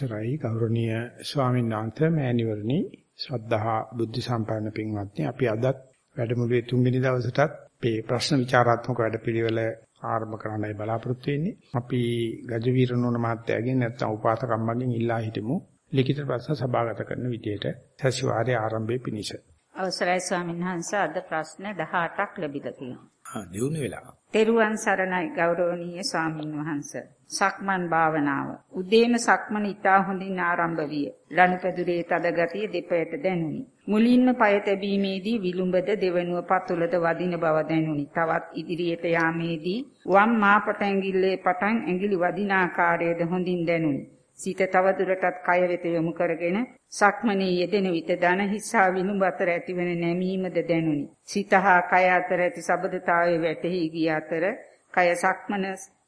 අවසරයි ගෞරවනීය ස්වාමීන් වහන්සේ මෑණිවරණි ශ්‍රද්ධා බුද්ධ සම්පන්න පින්වත්නි අපි අදත් වැඩමුළුවේ තුන්වෙනි දවසටත් මේ ප්‍රශ්න විචාරාත්මක වැඩපිළිවෙල ආරම්භ කරන්නයි බලාපොරොත්තු වෙන්නේ. අපි ගජවීර නෝන මහත්තයාගෙන් නැත්නම් උපාසකම්මගෙන් ඉල්ලා හිටමු ලිඛිත ප්‍රශ්න සභාගත කරන විදියට සතිವಾರයේ ආරම්භයේ පිණිස. අවසරයි ස්වාමීන් වහන්සේ අද ප්‍රශ්න 18ක් ලැබිලා තියෙනවා. ආ දියුණු වෙලා. තෙරුවන් සරණයි ගෞරවනීය ස්වාමීන් වහන්සේ. සක්මන් භාවනාව. උදේම සක්මන ඉතා හොඳින් ආරම්භ විය. ලනුපැදුරේ තද ගතිය දෙපයට දැනුනි. මුලින්ම පය තැබීමේදී විලුඹද දෙවනුව පතුලද වදින බව දැනුනි. තවත් ඉදිරියට යාමේදී වම් මාපට ඇඟිල්ලේ පටන් ඇඟිලි වදින ආකාරයද හොඳින් දැනුනි. සිත තව දුරටත් කය වෙත යොමු කරගෙන සක්මනේ යෙදෙන විට දන හිස්සා විලුඹ අතර ඇතිවන නැමීමද දැනුනි. සිත හා කය අතර ඇති සබදතාවයේ වැටහි ගිය අතර කය සක්මන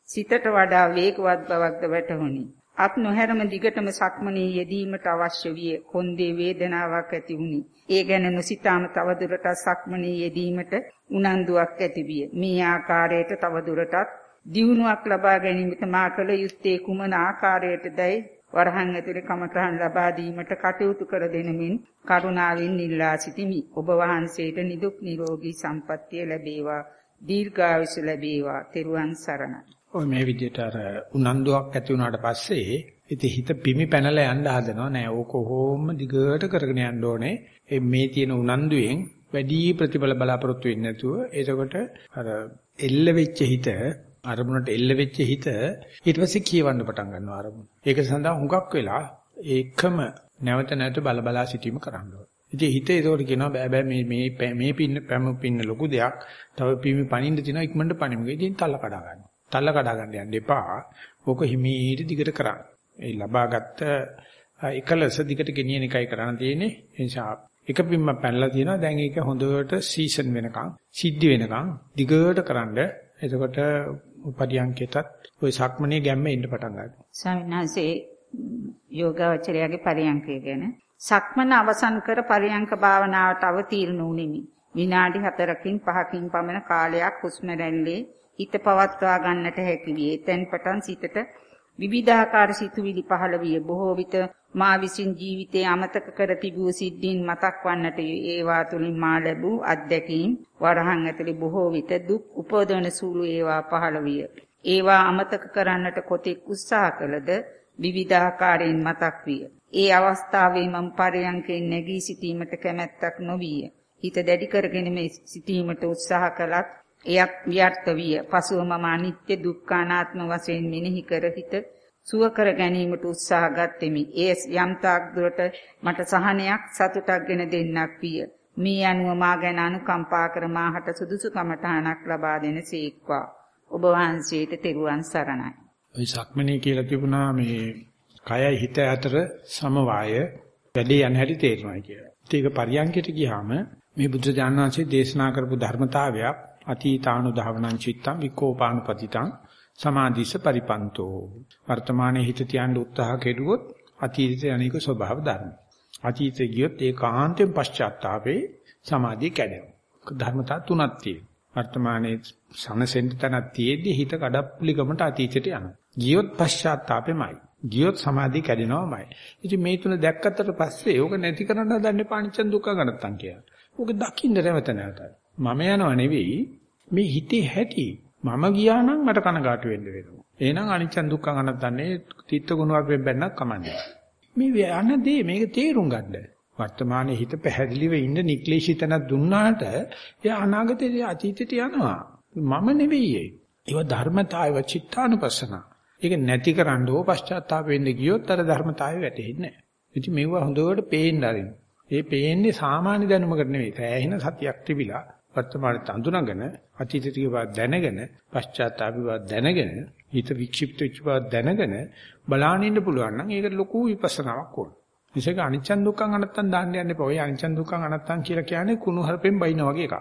සිතට වඩා වේගවත් බවක්ද වැටහුණි. අත් නොහැරම දිගටම සක්මනේ යෙදීමට අවශ්‍ය විය කොන්දේ වේදනාවක් ඇති වුණි. ඒ ගැන නොසිතාම තවදුරටත් සක්මනේ යෙදීමට උනන්දුවක් ඇති විය. මේ ආකාරයට තවදුරටත් දියුණුවක් ලබා ගැනීමට මා කළ යුත්තේ කුමන ආකාරයටදයි වරහන් ඇතුලේ කමඨහන් ලබා දීමට කටයුතු කර දෙනමින් කරුණාවෙන් ඉල්ලා සිටිමි. ඔබ වහන්සේට නිදුක් නිරෝගී සම්පන්නිය ලැබේවා. දීර්ඝායුෂ ලැබේවා. තෙරුවන් සරණයි. ඔය මේ විදිහට අර උනන්දුවක් ඇති වුණාට පස්සේ ඉතින් හිත පිමි පැනලා යන්න හදනවා නෑ ඕක කොහොම දිගට කරගෙන යන්න ඕනේ මේ තියෙන උනන්දුවෙන් වැඩි ප්‍රතිඵල බලාපොරොත්තු වෙන්නේ නැතුව එතකොට අර එල්ල වෙච්ච හිත අරමුණට එල්ල වෙච්ච හිත ඊට පස්සේ කියවන්න පටන් ගන්නවා අරමුණ. ඒක සඳහා හුඟක් වෙලා ඒකම නැවත නැවත බල බලා සිටීම කරන්න ඕනේ. ඉතින් හිත ඒකට කියනවා බෑ බෑ මේ මේ මේ පින්න පැම පින්න ලොකු දෙයක්. තව පිමි පණින්න තියෙනවා ඉක්මනට පණිමු. ඉතින් තල්ල කඩා ගන්න. තල්ල කඩා ගන්න යන්න එපා. ඕක හිමීට දිගට කරන්න. ඒ ලබාගත්ත එකලස දිගට ගෙනියන එකයි කරන්න තියෙන්නේ. ඒ නිසා එක පිම්ම පැනලා තියෙනවා. දැන් ඒක හොඳට සීසන් වෙනකන්, සිද්ධ වෙනකන් දිගට කරන්ඩ. එතකොට උපරියන්කෙටත් ওই සක්මනේ ගැම්ම එන්න පටන් ගන්නවා. ස්වාමීන් වහන්සේ යෝගාවචරයාගේ පරියන්කය ගැන සක්මන අවසන් කර පරියන්ක භාවනාවට අවතීර්ණ වුනිමි. විනාඩි 4කින් 5කින් පමණ කාලයක් හුස්ම රැල්ලේ හිත පවත්වා ගන්නට හැකි විය. එතෙන් පටන් සිතට විවිධාකාර සිතුවිලි පහළ විය. බොහෝ විට මා විසින් ජීවිතයේ අමතක කර තිබූ සිද්ධීන් මතක් වන්නට ඒවා තුලින් මා ලැබූ අත්දැකීම් වරහන් ඇතුලේ බොහෝ විට දුක් උපදවන සූළු ඒවා පහළ විය. ඒවා අමතක කරන්නට කොතෙක් උත්සාහ කළද විවිධාකාරයෙන් මතක් විය. ඒ අවස්ථාවේ මම පරයන්කෙන් නැගී සිටීමට කැමැත්තක් නොවිය. හිත දැඩි කරගෙන සිටීමට උත්සාහ කළත් එයත් ව්‍යර්ථ විය. පසුව මම අනිත්‍ය දුක්ඛ අනාත්ම වශයෙන් මෙනෙහි කර හිත සුව කර ගැනීමට උත්සාහ ගත්ෙමි. ඒ යම් තාක් දුරට මට සහනයක් සතුටක් ගෙන දෙන්නක් විය. මේ අනුව මා ගැන අනුකම්පා කර මාහට සුදුසුකමට ආනක් ලබා දෙන සීක්වා. ඔබ වහන්සේට තෙරුවන් සරණයි. ওই සක්මනේ කියලා තිබුණා මේ කයයි හිත අතර සමவாய වැඩි යන හැටි තේරෙනවා කියලා. ඒක පරියන්කයට ගියාම මේ බුද්ධ ඥානanse දේශනා කරපු ධර්මතාවයක් අතීතානුධාවනං චිත්තං විකෝපානුපතිතං සමාධිස පරිපන්තෝ වර්තමානයේ හිත තියන්න උත්සාහ කෙරුවොත් අතීතයේ අනේක ස්වභාව ධර්ම. අතීතයේ ගියොත් ඒකාන්තයෙන් පශ්චාත්තාපේ සමාධිය කැඩෙනවා. ධර්මතා තුනක් තියෙනවා. වර්තමානයේ සනසෙන්න තැනක් තියෙද්දි හිත කඩප්පුලිකමට අතීතයට යනවා. ගියොත් පශ්චාත්තාපෙමයි. ගියොත් සමාධිය කැඩෙනවමයි. ඉතින් මේ තුන දැක්කට පස්සේ ඕක නැති කරන්න හදන්නේ පාණිච්චන් දුක්ඛ ගණත්තන් කියලා. ඕක දකින්න නැවත නැවත. මම යනව නෙවෙයි මේ හිතේ හැටි. මම ගියා නම් මට කනගාටු වෙන්න වෙනවා. එහෙනම් අනිච්චන් දුක්ඛ ගණත්තන්නේ තිත්ත ගුණ වර්ගයෙන් බැන්නක් කමන්නේ. මේ යන දේ මේක තේරුම් ගන්න. වර්තමානයේ හිත පැහැදිලිව ඉන්න නික්ලේශිතන දුන්නාට එයා අනාගතේ අතීතයට යනවා. මම නෙවෙයි ඒව ධර්මතාවය චිත්තානුපස්සන. ඒක නැති කරන්න ඕ පශ්චාත්තාප වෙන්න ගියොත් අර ධර්මතාවය වැටෙන්නේ නැහැ. ඉතින් මේව හොඳට පේන්න ආරින්. ඒ පේන්නේ සාමාන්‍ය දැනුමකට නෙවෙයි. සෑහෙන සතියක් තිබිලා වර්තමානයේ තඳුනගෙන අතීතයේ බව දැනගෙන පශ්චාත්තාප බව දැනගෙන හිත වික්ෂිප්ත වෙච්ච බව දැනගෙන බලාගෙන ඉන්න පුළුවන් නම් ඒකට ලොකු විපස්සනාවක් ඕන. විශේෂ අනිච්චන් දුක්ඛං අනත්තං දාන්න යන්න එපා. ඔය අනිච්චන් දුක්ඛං අනත්තං කියලා කියන්නේ කුණු හරපෙන් බයින වගේ එකක්.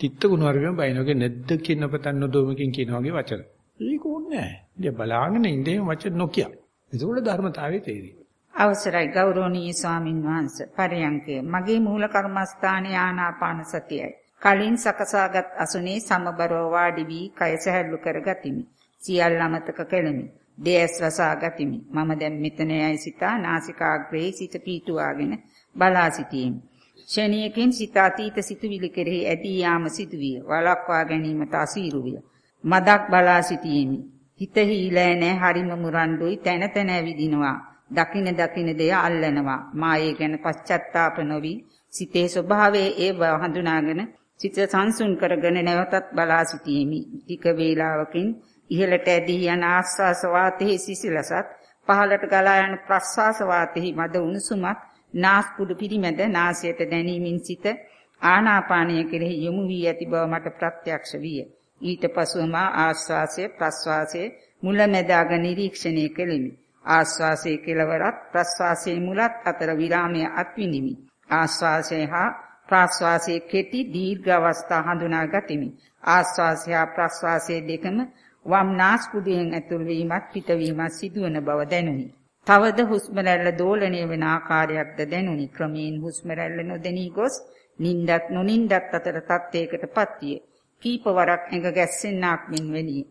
තිත්ත කුණු හරපෙන් බයින වගේ නැද්ද කියන පතන්න දොමකින් කියන වගේ වචන. ඒක ඕනේ නැහැ. ඉතින් බලාගෙන ඉඳේ වචන නොකිය. ඒක ධර්මතාවයේ තේරෙයි. අවසරයි ගෞරවනීය ස්වාමින් වහන්සේ. පරයන්කේ මගේ මූල කර්මස්ථානයේ ආනාපාන සතියයි. කලින් සකසාගත් අසුනේ සමබරව වාඩි වී කය සැහැල්ලු කර ගතිමි. සියල්ල අමතක කෙලෙමි. දේස් වසා ගතිමි. මම දැන් මෙතන යයි සිතා නාසිකාග්‍රේ සිත පීතුවාගෙන බලා සිටියෙමි. ෂණියකින් සිත අතීත සිතුවිලි කෙරෙහි ඇදී යාම සිදුවිය. වළක්වා ගැනීමට අසීරු විය. මදක් බලා සිටියෙමි. හිත හීලෑ නැ හරිම මුරණ්ඩුයි තැන තැන ඇවිදිනවා. දකින දකින දෙය අල්ලනවා. මා ඒ ගැන පශ්චත්තාප නොවි සිතේ ස්වභාවයේ ඒ හඳුනාගෙන සිත සංසුන් කරගෙන නැවතත් බලා සිටීමි. ටික වේලාවකින් ඉහළට ඇදී යන ආස්වාස වාතයේ සිසිලසත් පහළට ගලා යන ප්‍රස්වාස වාතයේ මද උණුසුමත් නාස් පුඩු පිරිමැද නාසයට දැනීමෙන් සිත ආනාපානය කෙරෙහි යොමු වී ඇති බව මට ප්‍රත්‍යක්ෂ විය. ඊට පසුව මා ආස්වාසය ප්‍රස්වාසයේ මුලැමැදාග නිරීක්ෂණය කෙලිමි. ආස්වාසයේ කෙලවරත් ප්‍රස්වාසයේ මුලත් අතර විරාමය අත්විඳිමි. ආස්වාසය හා ප්‍රාශ්වාසයේ කෙටි දීර්ඝ අවස්ථා හඳුනා ගතිමි. ආශ්වාසය ප්‍රාශ්වාසයේ දෙකම වම් නාස්පුඩුවෙන් ඇතුල් වීමත් පිටවීමත් සිදුවන බව දැනුනි. තවද හුස්ම රැල්ල දෝලණය වන ආකාරයක්ද දැනුනි. ක්‍රමයෙන් හුස්ම රැල්ල නොදෙනී ගොස් නින්දත් නොනින්දත් අතර තත්යකටපත් විය. කීප වරක් ඇඟ ගැස්සෙන්නක් මෙන් වෙනිය.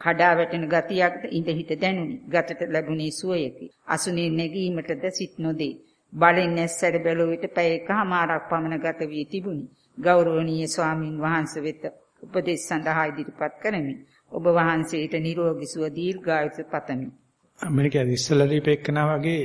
කඩා වැටෙන ගතියක්ද ඉඳ හිට දැනුනි. ගතට ලැබුණේ සුවයකි. අසුනේ නැගීමටද සිත් නොදේ. බලෙන් ඇස්සර බැලුව විට පැය එකමාරක් පමණ ගත වී තිබුණි. ගෞරවනීය ස්වාමින් වහන්සේ වෙත උපදෙස් සඳහා ඉදිරිපත් කරමි. ඔබ වහන්සේට නිරෝගී සුව දීර්ඝායුෂ පතමි. ඇමරිකාවේ ඉස්සලා දීපේකනා වගේ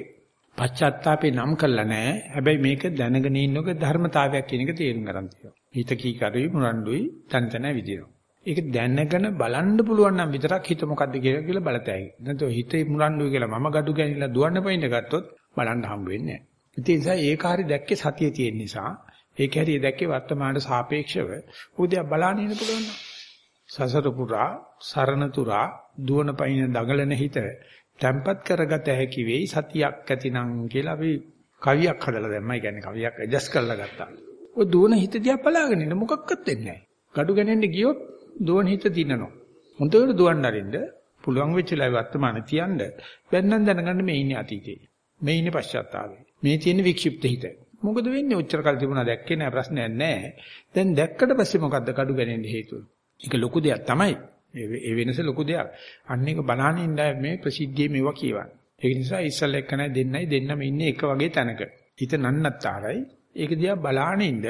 පශ්චාත්තාපේ නම් කළා නෑ. හැබැයි මේක දැනගෙන ඉන්නක ධර්මතාවයක් කියන එක තේරුම් ගන්න තියෙනවා. හිත කී කරුයි මුරණ්ඩුයි තන තන විදිනවා. ඒක දැනගෙන බලන්න පුළුවන් නම් විතරක් හිත මොකද්ද කියලා කියලා බලතැයි. නැත්නම් හිතේ මුරණ්ඩුයි කියලා මම gadu ගැනිලා දුවන්න පයින්න ගත්තොත් බලන්න හම්බ වෙන්නේ නෑ. ඒ නිසා ඒක හරි දැක්කේ සතිය තියෙන නිසා ඒක හරි දැක්කේ වර්තමානට සාපේක්ෂව උදේ බලන්න ඉන්න පුළුවන්. සසර පුරා සරණ තුරා දුවන පයින් දඟලන හිත තැම්පත් කරගත හැකි වෙයි සතියක් ඇතිනම් කියලා අපි කවියක් හදලා දැම්මා. ඒ කියන්නේ කවියක් ඇඩ්ජස්ට් කරලා ගත්තා. ඔය දුවන හිත දිහා බලාගෙන ඉන්න මොකක්වත් වෙන්නේ නැහැ. gadu ගණන් ගියොත් දුවන හිත දිනනවා. හොඳට දුවන්න අරින්න පුළුවන් වෙච්ච ලයි වර්තමාන තියන්න බැන්නම් දැනගන්න මේ ඉන්නේ අතීතේ. මේ ඉන්නේ පශ්චාත්තාපේ. මේ තියෙන වික්ෂිප්ත හිත. මොකද වෙන්නේ? ඔච්චර කල් තිබුණා දැක්කේ නැහැ ප්‍රශ්නයක් නැහැ. දැන් දැක්කට පස්සේ මොකද්ද කඩු ගැනෙන්න හේතුව? ඒක ලොකු දෙයක් තමයි. ඒ වෙනස ලොකු දෙයක්. අන්න ඒක බලහන් ඉඳලා මේ ප්‍රසිද්ධියේ මේවා කියවන්නේ. ඒක නිසා ඉස්සල් එක්ක නැ දෙන්නයි දෙන්නම ඉන්නේ එක වගේ තැනක. හිත නන්නත්තරයි. ඒක දිහා බලහන් ඉඳ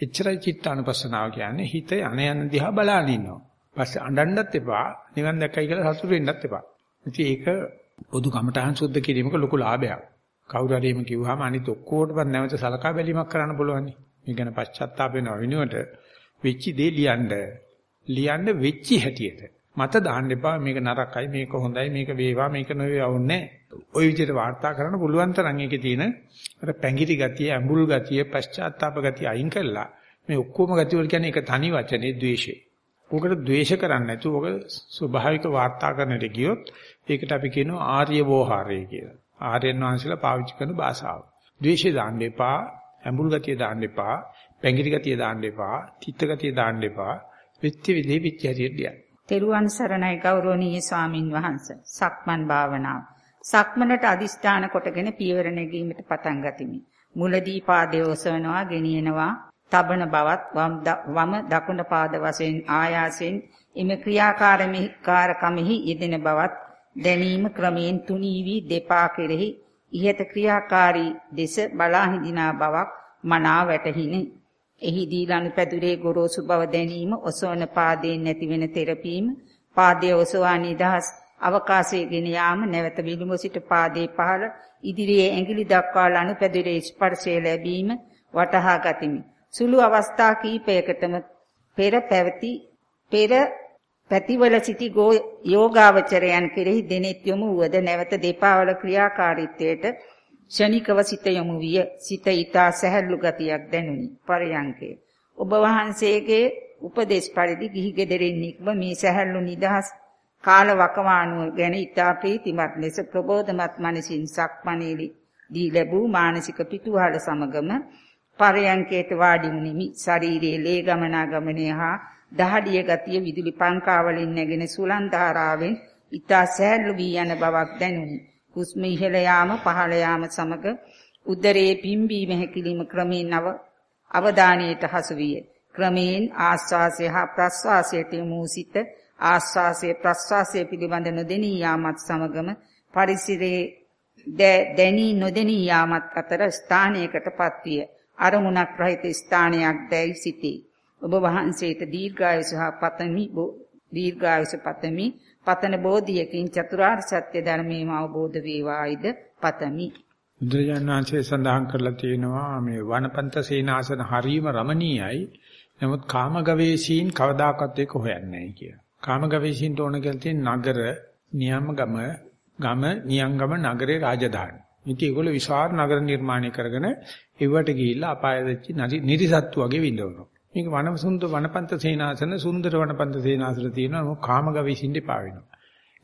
එච්චරයි චිත්තානුපස්සනාව කියන්නේ හිත යන යන දිහා බලහන් ඉන්නවා. පස්සේ අඬන්නත් එපා, නිවන් දැක්කයි කියලා සතුටු වෙන්නත් එපා. ඉතින් ඒක පොදු කමඨහං සුද්ධ කිරීමක ලොකු ලාභයක්. කවුරු හරි එහෙම කිව්වහම අනිත් ඔක්කොටම නැවත සලකා බැලීමක් කරන්න පුළුවන්. මේ ගැන පශ්චාත්තාප වෙනව වෙනුවට වෙච්ච දේ ලියන්න. ලියන්න වෙච්ච හැටියට. මත දාන්න එපා මේක නරකයි මේක හොඳයි මේක වේවා මේක නොවේවා ඕනේ ওই විදිහට වාර්තා කරන්න පුළුවන් තරම් ඒකේ තියෙන අර පැංගිරි ගතිය ඇඹුල් ගතිය පශ්චාත්තාප ගතිය අයින් කළා මේ ඔක්කොම ගති වල කියන්නේ ඒක තනි වචනේ ද්වේෂය. ඕකට ද්වේෂ කරන්නේ නැතුව ඕක ස්වභාවික වාර්තා කරන්නට ගියොත් ඒකට අපි කියනවා ආර්ය වෝහාරය කියලා. ආර්යයන් වහන්සේලා පාවිච්චි කරන භාෂාව. ද්වේෂය දාන්න එපා, ඇඹුල් ගතිය දාන්න එපා, පැංගිරි ගතිය දාන්න එපා, තිත්ත ගතිය දාන්න එපා. විත්‍ය විදේ විත්‍ය හරියට ලියන්න. තෙරුවන් සරණයි ගෞරවනීය ස්වාමින් වහන්සේ. සක්මන් භාවනාව. සක්මනට අදිෂ්ඨාන කොටගෙන පියවර නැගීමට පටන් ගතිමි. මුලදී පාදයේ ඔසවනවා, ගෙනියනවා, තබන බවත් වම දකුණ පාද වශයෙන් ආයාසයෙන් එම ක්‍රියාකාරමෙහි කාරකමෙහි යෙදෙන බවත් දැනීම ක්‍රමයෙන් තුනී වී දෙපා කෙරෙහි ඉහත ක්‍රියාකාරී දෙස බලා හිඳිනා බවක් මනා වැටහිනි. එහිදී ලනුපැදුරේ ගොරෝසු බව දැනීම ඔසවන පාදයෙන් නැතිවෙන තෙරපීම පාදයේ ඔසවා නිදහස් අවකාශයේ ගෙන යාම නැවත විලුඹ සිට පාදයේ පහළ ඉදිරියේ ඇඟිලි දක්වා ලනුපැදුරේ ස්පර්ශය ලැබීම වටහා ගතිමි. සුළු අවස්ථා කීපයකටම පෙර පැවති පෙර පැතිවල සිටි යෝගාවචරයන් කෙරෙහි දෙනෙත් යොමු වූද නැවත දෙපාවල ක්‍රියාකාරීත්වයට ෂණිකව සිත යොමු විය. සිත ඊතා සැහැල්ලු ගතියක් දැනුනි. පරයන්කේ. ඔබ වහන්සේගේ උපදේශ පරිදි ගිහි ගෙදරින් නික්ම මේ සැහැල්ලු නිදහස් කාල වකවානුව ගැන ඊතා ප්‍රීතිමත් ලෙස ප්‍රබෝධමත් මනසින් සක්මණේලි දී ලැබූ මානසික පිටුවහල සමගම පරයන්කේට වාඩි වුනිමි. ශරීරයේ ලේ ගමනාගමනය හා දහඩිය ගතිය විදුලි පංකා වලින් නැගෙන සුලන් ධාරාවෙන් ඊතා සෑහළු වී යන බවක් දැනුනි. හුස්ම ඉහළ යාම පහළ යාම සමග උදරයේ පිම්බීම හැකිලිම ක්‍රමයෙන් නව අවධානයට හසු විය. ක්‍රමයෙන් ආස්වාසය හා ප්‍රස්වාසයට යොමු සිට ආස්වාසය ප්‍රස්වාසය පිළිබඳ නොදෙනී යාමත් සමගම පරිසරයේ දැනී නොදෙනී යාමත් අතර ස්ථානයකටපත් විය. අරමුණක් රහිත ස්ථානයක් දැයි සිටී. ඔබ වහන්සේට දීර්ඝායුෂ හා පතමි දීර්ඝායුෂ පතමි පතන බෝධියකින් චතුරාර්ය සත්‍ය ධර්මයම අවබෝධ වේවායිද පතමි. බුදුරජාණන් වහන්සේ සඳහන් කරලා තියෙනවා මේ වනපන්ත සේනාසන හරීම රමණීයයි. නමුත් කාමගවේෂීන් කවදාකවත් ඒක හොයන්නේ නැහැ කියලා. කාමගවේෂීන්ට ඕන කියලා තියෙන නගර, නියමගම, ගම, නියංගම නගරේ රාජධානි. ඉතින් ඒගොල්ලෝ විශාල නගර නිර්මාණය කරගෙන ඉවට ගිහිල්ලා අපාය වෙච්ච නිරිසත්තු වගේ විඳවනවා. මේක වනසුන්ද වනපන්ත සේනාසන සුන්දර වනපන්ත සේනාසන තියෙනවා මොක කාමගවේෂින්ට පා වෙනවා.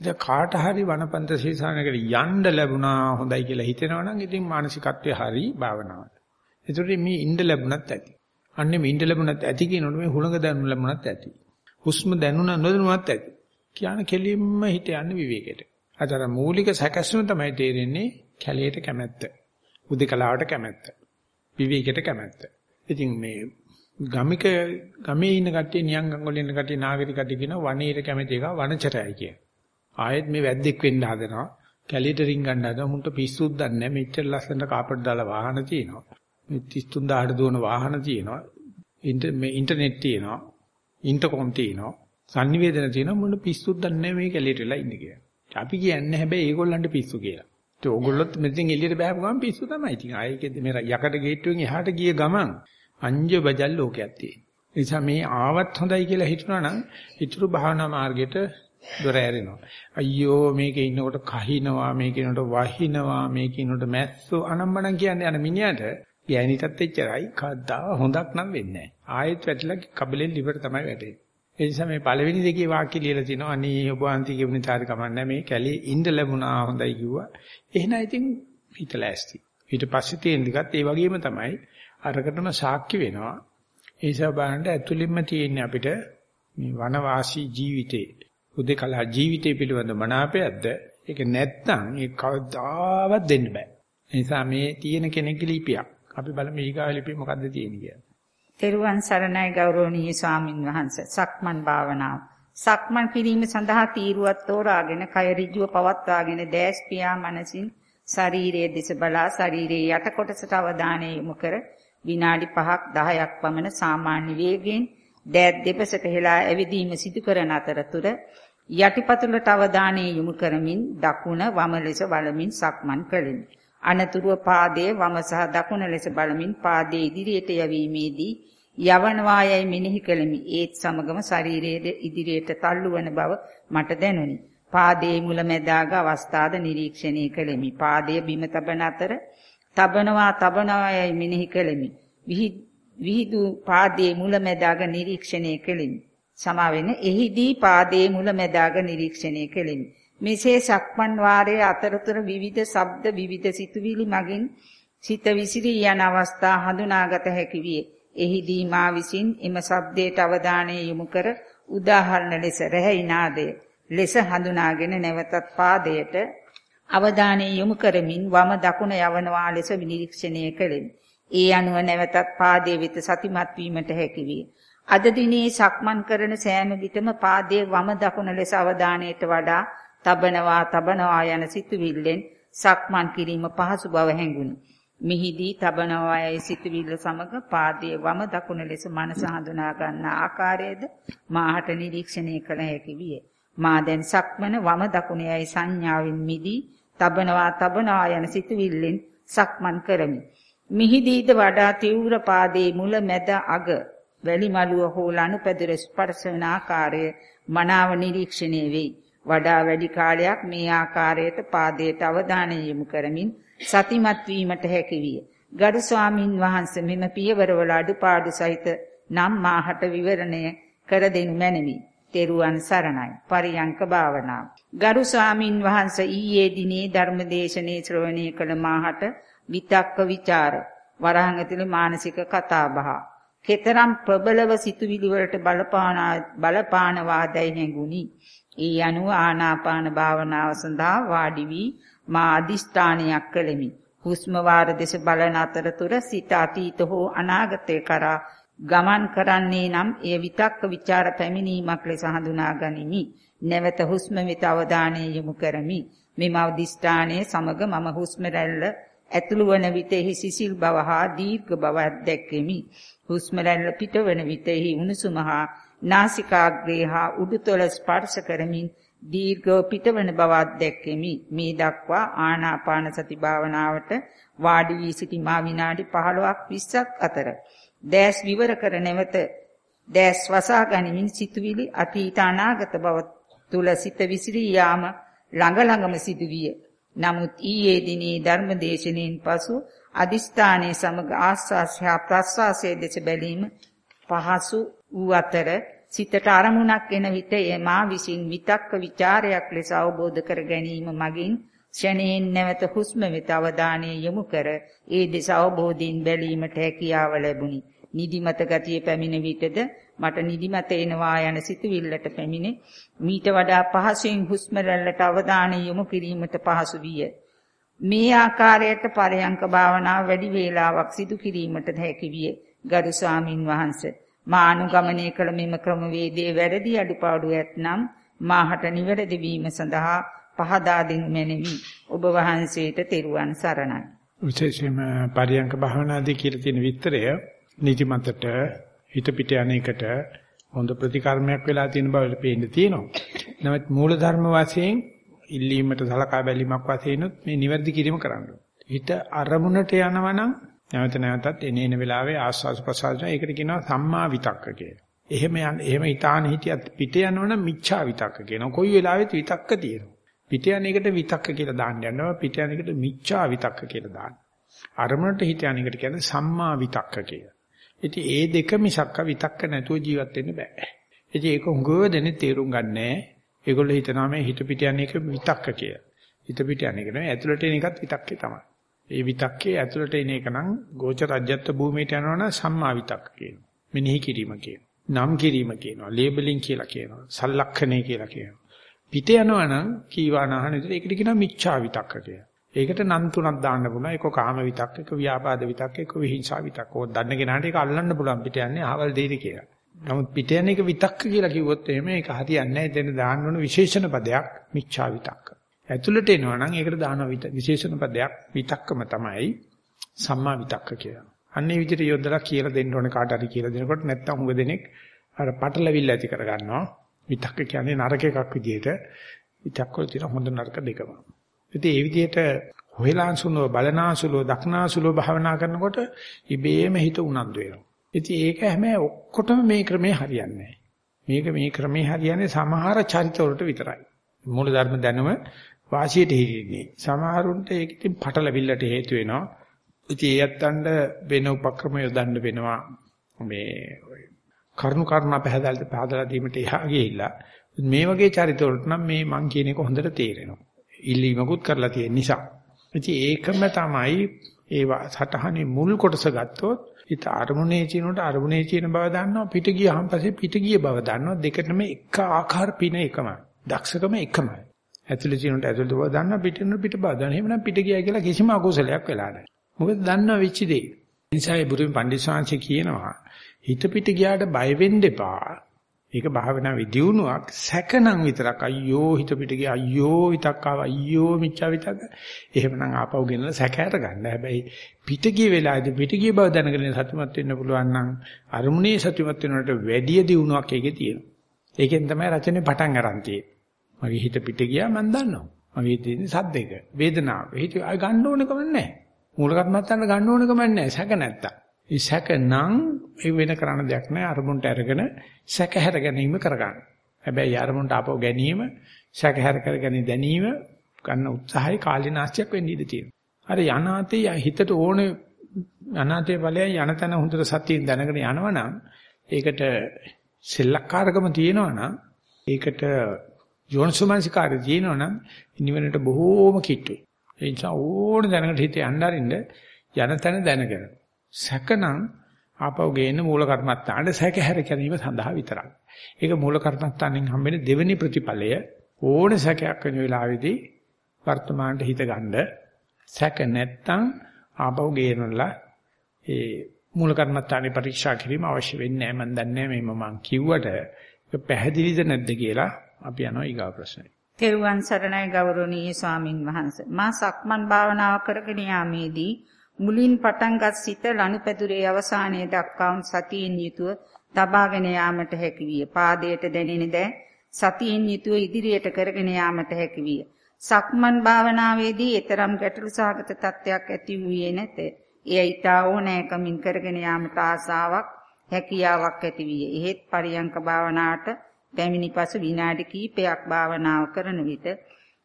ඉතින් කාට හරි වනපන්ත සේනාසනකට යන්න ලැබුණා හොඳයි කියලා හිතෙනවා නම් ඉතින් මානසිකත්වයේ හරි භාවනාවට. ඒතරේ මේ ඉන්න ලැබුණත් ඇති. අන්නේ මේ ඉන්න ලැබුණත් ඇති කියනකොට මේ හුළඟ දැනුන ලැබුණත් ඇති. හුස්ම දැනුණ නොදැනුණත් ඇති. කියන කෙලින්ම හිත යන්නේ විවේකයට. අතර මූලික සැකස්ම තමයි තේරෙන්නේ කැලේට කැමැත්ත. උදේකලාවට කැමැත්ත. විවේකයට කැමැත්ත. ඉතින් මේ ගමික ගමේ ඉන්න කට්ටිය නියංගම් වල ඉන්න කට්ටිය නාගරික කට්ටිය කියන වනයේට කැමති එක වනචරයයි කිය. ආයෙත් මේ වැද්දෙක් වෙන්න හදනවා. කැලීට රින් ගන්න හදනවා. මුන්ට පිස්සුත් දන්නේ නැහැ. මෙච්චර ලස්සනට කාපට් දාලා වාහන තියෙනවා. මේ 33000ට දුවන වාහන තියෙනවා. මේ ඉන්ටර්නෙට් තියෙනවා. ඉන්ටර්කොම් තියෙනවා. sannivedana තියෙනවා. මුන්ට පිස්සුත් දන්නේ නැහැ මේ කැලීට වෙලා ඉන්නේ කියලා. අපි කියන්නේ හැබැයි ඒගොල්ලන්ට පිස්සු කියලා. ඒ ඕගොල්ලොත් මෙතෙන් එළියට බහපු ගමන් පිස්සු තමයි. ඉතින් ආයෙකද මේ යකඩ ගේට්ටුවෙන් එහාට ගිය ගමන් අංජ බජල් ලෝකයක් තියෙනවා. ඒ නිසා මේ ආවත් හොඳයි කියලා හිතනවා නම් ඊතුරු භාවනා මාර්ගයට දොර ඇරෙනවා. අයියෝ මේකේ ඉන්නකොට කහිනවා, මේකේ ඉන්නකොට වහිනවා, මේකේ ඉන්නකොට මැස්සෝ අනම්මනම් කියන්නේ අන මිනිහට ගෑණිටත් එච්චරයි. කද්දා හොඳක් නම් වෙන්නේ නැහැ. ආයෙත් වැටිලා කබලෙන් liver තමයි වැටෙන්නේ. ඒ නිසා මේ පළවෙනි දෙකේ වාක්‍ය ලියලා තිනවා අනේ ඔබ වහන්සේ කියපු නිතරි කමන්නේ මේ කැලේ ඉඳ ලැබුණා හොඳයි කිව්වා. එහෙනම් ඉතින් හිතලා ඇස්ති. ඊට පස්සේ තියෙන දිගත් ඒ වගේම තමයි අරකටම සාක්ෂි වෙනවා. ඒ නිසා බලන්න ඇතුළින්ම තියෙන අපිට මේ වනවාසී ජීවිතේ උදේකලා ජීවිතේ පිළිබඳ මනාපයක්ද ඒක නැත්තම් ඒ කවදාවත් දෙන්න බෑ. ඒ නිසා මේ තියෙන කෙනෙක්ගේ ලිපියක්. අපි බලමු ඊගාව ලිපිය මොකද්ද තියෙන්නේ කියලා. තෙරුවන් සරණයි ගෞරවනීය ස්වාමින් වහන්සේ. සක්මන් භාවනාව. සක්මන් කිරීම සඳහා තීරුවක් තෝරාගෙන කය ඍජුව පවත්වාගෙන දැස් පියා මනසින් ශරීරයේ දෙස බලා ශරීරයේ යට කොටසට අවධානය යොමු කර විනාඩි 5ක් 10ක් පමණ සාමාන්‍ය වේගයෙන් දෑත් දෙපසට හෙලා ඇවිදීම සිදු කරන අතරතුර යටිපතුලට අවධානය යොමු කරමින් දකුණ වම ලෙස බලමින් සක්මන් කළෙමි. අනතුරුව පාදයේ වම සහ දකුණ ලෙස බලමින් පාදයේ ඉදිරියට යැවීමේදී යවනවායයි මෙනෙහි කළෙමි. ඒත් සමගම ශරීරයේ ඉදිරියට තල්ලු වන බව මට දැනුනි. පාදයේ මුලැමැදාග අවස්ථාද නිරීක්ෂණය කළෙමි. පාදයේ බිම තබන අතර තබනවා තබනවායයි මෙනෙහි කළෙමි. විහිදු පාදයේ මුලැමැදාග නිරීක්ෂණය කළෙමි. සමාවෙන්න එහිදී පාදයේ මුලැමැදාග නිරීක්ෂණය කළෙමි. මෙසේ සක්මන් වාරයේ අතරතුර විවිධ ශබ්ද විවිධ සිතුවිලි මගින් සිත විසිරී යන අවස්ථා හඳුනාගත හැකි විය. එහිදී මා විසින් එම ශබ්දයට අවධානය යොමු කර උදාහරණ ලෙස රැහැයි නාදය ලෙස හඳුනාගෙන නැවතත් පාදයට අවධානය යොමු කරමින් වම දකුණ යවනවා ලෙස නිරීක්ෂණය කළෙමි. ඒ අනුව නැවතත් පාදයේ වෙත සතිමත් වීමට හැකි විය. අද දිනේ සක්මන් කරන සෑම විටම පාදයේ වම දකුණ ලෙස අවධානයට වඩා තබනවා තබනවා යන සිතුවිල්ලෙන් සක්මන් කිරීම පහසු බව හැඟුණි. මිහිදී තබනවා යයි සිතුවිල්ල සමග පාදයේ වම දකුණ ලෙස මනස හඳුනා ගන්න ආකාරයේද මාහට නිරීක්ෂණය කළ හැකි විය. මා දැන් සක්මන වම දකුණ යයි සංඥාවෙන් මිදී තබනවා තබනවා යන සිතුවිල්ලෙන් සක්මන් කරමි. මිහිදීද වඩා තීව්‍ර පාදයේ මුල මැද අග වැලි මළුව හෝ ලනුපැදුර ස්පර්ශ වන ආකාරය මනාව නිරීක්ෂණය වෙයි. වඩා වැඩි කාලයක් මේ ආකාරයට පාදයට අවධානය යොමු කරමින් සතිමත් වීමට හැකි විය. ගරු ස්වාමින් වහන්සේ මෙම පියවරවල අඩුපාඩු සහිත නම් මාහට විවරණය කර දෙනු මැනවි. තෙරුවන් සරණයි. පරියංක භාවනාව. ගරු ස්වාමින් වහන්සේ ඊයේ දිනේ ධර්මදේශනේ ශ්‍රවණය කළ මාහට විතක්ක ਵਿਚාර වරහන් ඇතුලේ මානසික කතා බහ. කතරම් ප්‍රබලව සිතුවිලි වලට බලපාන බලපාන වාදයි හැඟුනි. ඒ අනුව ආනාපාන භාවනාව සඳහා වාඩි වී මා අදිෂ්ඨානයක් කළෙමි. හුස්ම වාර දෙස බලන අතරතුර සිත අතීත හෝ අනාගතය කරා ගමන් කරන්නේ නම් එය විතක්ක ਵਿਚාර පැමිණීමක් ලෙස හඳුනා ගනිමි. නැවත හුස්ම වෙත අවධානය යොමු කරමි. මෙම අවදිස්ථානයේ සමග මම හුස්ම රැල්ල ඇතුළු වන විටෙහි සිසිල් බව හා දීර්ඝ බව අත්දැකෙමි. හුස්ම රැල්ල පිටවන විටෙහි උණුසුම හා නාසිකාග්‍රේ හා උඩුතල ස්පර්ශ කරමින් දීර්ඝව පිටවන බව අත්දැකෙමි. මේ දක්වා ආනාපාන සති භාවනාවට වාඩි වී සිටි මා විනාඩි 15ක් 20ක් අතර දැස් විවර කර නැවත දැස් වසා ගනිමින් සිතුවිලි අතීත අනාගත බව තුල සිත විසිරී යාම ළඟ ළඟම සිදුවිය. නමුත් ඊයේ දිනේ ධර්මදේශනෙන් පසු අදිස්ථානයේ සමග ආස්වාස්ය ප්‍රස්වාසයේ දෙස බැලීම පහසු වූ අතර සිතට අරමුණක් එන විට එය මා විසින් විතක්ක ਵਿਚාරයක් ලෙස අවබෝධ කර ගැනීම මගින් ෂණයෙන් නැවත හුස්ම වෙත අවධානය යොමු කර ඒ දෙස අවබෝධයෙන් බැලීමට හැකියාව ලැබුණි. නිදිමත ගතිය පැමිණ විටද මට නිදිමත එනවා යන සිතුවිල්ලට පැමිණි මීට වඩා පහසුවෙන් හුස්ම රැල්ලට අවධානය යොමු කිරීමට පහසු විය. මේ ආකාරයට පරයන්ක භාවනාව වැඩි වේලාවක් සිදු කිරීමට හැකි විය. ගරු ස්වාමින් වහන්සේ මා අනුගමනය කළ මෙම ක්‍රමවේදයේ වැරදි අඩුපාඩු ඇතනම් මාහට නිවැරදි වීම සඳහා පහදා දෙනු මැනවි. ඔබ වහන්සේට තෙරුවන් සරණයි. විශේෂයෙන්ම පරියංක භාවනාදී කියලා තියෙන විස්තරය නිදිමතට හිත පිට යන එකට හොඳ ප්‍රතිකර්මයක් වෙලා තියෙන බව පේන්න තියෙනවා. නමුත් මූල ධර්ම වශයෙන් ඉල්ලීමට සලකා බැලීමක් වශයෙන් මේ නිවැරදි කිරීම කරන්න හිත අරමුණට යනවා නම් නැවත නැවතත් එනේන වෙලාවේ ආස්වාද ප්‍රසආසන ඒකට කියනවා සම්මා විතක්ක කියලා. එහෙම යන එහෙම ඊතාන හිටියත් පිට යනවනම් මිච්ඡා විතක්ක කියනවා. කොයි වෙලාවෙත් විතක්ක තියෙනවා. පිට යන එකට විතක්ක කියලා දාන්න යනවා. පිට යන එකට මිච්ඡා විතක්ක කියලා දාන්න. අරමුණට හිත යන එකට කියන්නේ සම්මා විතක්ක කියලා. ඉතින් ඒ දෙක මිසක්ක විතක්ක නැතුව ජීවත් වෙන්න බෑ. ඉතින් ඒක උංගව දෙනේ තේරුම් ගන්නෑ. ඒගොල්ලෝ හිතනවා මේ හිත පිට යන එක විතක්ක කියලා. හිත පිට යන එක නෙවෙයි ඇතුළට එන එකත් විතක්කේ තමයි. ඒ විතක්කේ ඇතුළට එන එක නම් ගෝචර රජ්‍යත්ව භූමියට යනවනම් සම්මා විතක්ක කියනවා. මෙනෙහි කිරීම කියනවා. නම් කිරීම කියනවා. ලේබලින් කියලා කියනවා. සලලක්ෂණේ කියලා කියනවා. පිට යනවනම් කීවානහන විතර ඒකට කියනවා මිච්ඡා විතක්ක කියලා. ඒකට නම් තුනක් දාන්න පුළුවන්. ඒක කාම විතක්ක, ඒක ව්‍යාපාද විතක්ක, ඒක විහිංසා විතක්ක. ඕක දන්න කෙනාට ඒක අල්ලන්න පුළුවන් පිට යන්නේ අහවල් දෙයද කියලා. නමුත් පිට යන එක විතක්ක කියලා කිව්වොත් එහෙම ඒක හරියන්නේ නැහැ. එතන දාන්න ඕන විශේෂණ පදයක් මිච්ඡා විතක්ක. ඇතුළට එනවා නම් ඒකට දාන විශේෂණ පදයක් විතක්කම තමයි සම්මා විතක්ක කියලා. අන්නේ විදිහට යොදලා කියලා දෙන්න ඕනේ කාට හරි කියලා දෙනකොට නැත්තම් හුඟ දෙනෙක් අර පටලවිල්ල ඇති කර ගන්නවා. විතක්ක කියන්නේ නරක එකක් විදිහට විතක්ක වල තියෙන හොඳ නරක දෙකම. ඉතින් ඒ විදිහට හොයලාංසුලව බලනාසුලව දක්නාසුලව භාවනා කරනකොට ඉබේම හිත උනන්දු වෙනවා. ඉතින් ඒක හැම ඔක්කොටම මේ ක්‍රමේ හරියන්නේ මේක මේ ක්‍රමේ හරියන්නේ සමහර චරිත වලට විතරයි. මූල ධර්ම දැනුම වාසියට හිරින්නේ. සමහරුන්ට ඒක ඉතින් පටලවිල්ලට හේතු වෙනවා. ඉතින් ඒ යත්තන්ට වෙන උපක්‍රම යොදන්න වෙනවා. මේ කරුණු කර්ම පහදලා පහදලා දීමට එහා ගිහිල්ලා මේ වගේ චරිත වලට නම් මේ මං කියන එක හොඳට තේරෙනවා. ඉල්ලීමකුත් කරලා තියෙන නිසා. ඉතින් ඒකම තමයි ඒ සටහනේ මුල් කොටස ගත්තොත් හිත අරමුණේ චිනොට අරමුණේ චින බව දන්නවා පිට ගියාන් පස්සේ පිට ගිය බව දන්නවා දෙකටම එක ආකාර පින එකමයි. දක්ෂකම එකමයි. ඇතුළේ චිනොට ඇතුළේ බව දන්නවා පිටින් පිට බව දන්නවා. එහෙමනම් පිට ගියා කියලා කිසිම අකුසලයක් වෙලා නැහැ. මොකද දන්නවා වෙච්ච දේ. නිසා ඒ බුදුන් පඬිස්සංශ කියනවා හිත පිට ගියාට බය වෙන්න එපා. ඒක භාවනා විදියුණුවක් සැකනම් විතරක්. අයියෝ හිත පිට ගියා. අයියෝ විතක් ආවා. අයියෝ මිච්ඡා විතක්. එහෙමනම් ආපහු ගෙනලා සැකහැර ගන්න හැබැයි පිට ගිය වෙලාවේදී පිට ගිය බව දැනගෙන සතුටුමත් වෙන්න පුළුවන් නම් අරමුණේ සතුටුමත් වෙනවට වැඩි දියුණුවක් ඒකේ තියෙනවා. ඒකෙන් තමයි රචනේ පටන් ගන්න තියෙන්නේ මගේ හිත පිට ගියා මම දන්නවා. මගේ තියෙන සද්දේක වේදනාව. හිත ගන්න ඕනකම නැහැ. මූල කර්මත්තන්න ගන්න ඕනකම නැහැ. සැක නැත්තම්. ඒ සැකනම් ඒ වෙන කරන්න දෙයක් නැහැ අරමුණට අරගෙන සැකහැර ගැනීම කරගන්න. හැබැයි අරමුණට ආපහු ගැනීම සැකහැර කරගෙන දැනීම ගන්න උත්සාහය කාලිනාස්තියක් වෙන්න ඉඩ තියෙනවා. අර යනාතේ හිතට ඕනේ අනාතේ ඵලයන් යන තැන හොඳට සතියෙන් දැනගෙන යනවනම් ඒකට සෙල්ලක්කාරකම තියෙනවනම් ඒකට යෝනිසෝමනසිකාරය තියෙනවනම් නිවනට බොහෝම කිට්ටුයි. ඒ නිසා ඕන දැනකට හිත යන්න අරින්න යන තැන දැනගෙන සැකනම් ආපහු ගේන්න මූල කර්මත්තාන්ට සැකහැර ගැනීම සඳහා විතරයි. ඒක මූල කර්මත්තාන්ෙන් හම්බෙන දෙවෙනි ප්‍රතිඵලය ඕන සැකයක් වෙන වෙලාවේදී වර්තමානට හිත ගන්න සැක නැත්තම් ආපහු ගේනලා ඒ මූල කර්මත්තානේ පරීක්ෂා කිරීම අවශ්‍ය වෙන්නේ නැහැ. මම දන්නේ නැහැ මේ මම කිව්වට ඒක පැහැදිලිද නැද්ද කියලා අපි යනවා ඊගා ප්‍රශ්නෙට. තෙරුවන් සරණයි ගෞරවනීය ස්වාමින් වහන්සේ. මා සක්මන් භාවනාව කරගෙන යාමේදී මුලින් පටන්ගත් සිත ලනුපැදුරේ අවසානයේ දක්වාම සතියෙන් යුතුව තබාගෙන යාමට හැකි විය. පාදයට දැනෙන දෑ සතියෙන් යුතුව ඉදිරියට කරගෙන යාමට හැකි විය. සක්මන් භාවනාවේදී ඊතරම් ගැටලු සහගත තත්ත්වයක් ඇති වූයේ නැත. එය ඊතා ඕනෑකමින් කරගෙන යාමට ආසාවක් හැකියාවක් ඇති විය. එහෙත් පරියංක භාවනාවට පැමිණි පසු විනාඩි කිහිපයක් භාවනාව කරන විට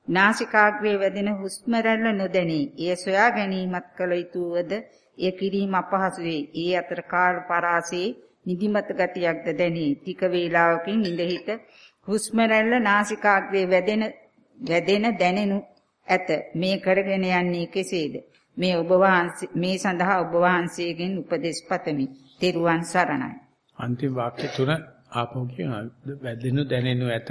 නාසිකාග්‍රේ වැදෙන හුස්ම රැල්ල නොදැනී එය සොයා ගැනීමත් කළ යුතුවද එය කිරීම අපහසු වේ. ඒ අතර කාල පරාසයේ නිදිමත ගතියක්ද දැනේ. ටික වේලාවකින් ඉඳහිට හුස්ම රැල්ල නාසිකාග්‍රේ වැදෙන වැදෙන දැනෙනු ඇත. මේ කරගෙන යන්නේ කෙසේද? මේ ඔබ වහන්සේ මේ සඳහා ඔබ වහන්සේගෙන් උපදෙස් පතමි. තෙරුවන් සරණයි. අන්තිම වාක්‍ය තුන ආපහු කියනවා වැදෙනු දැනෙනු ඇත.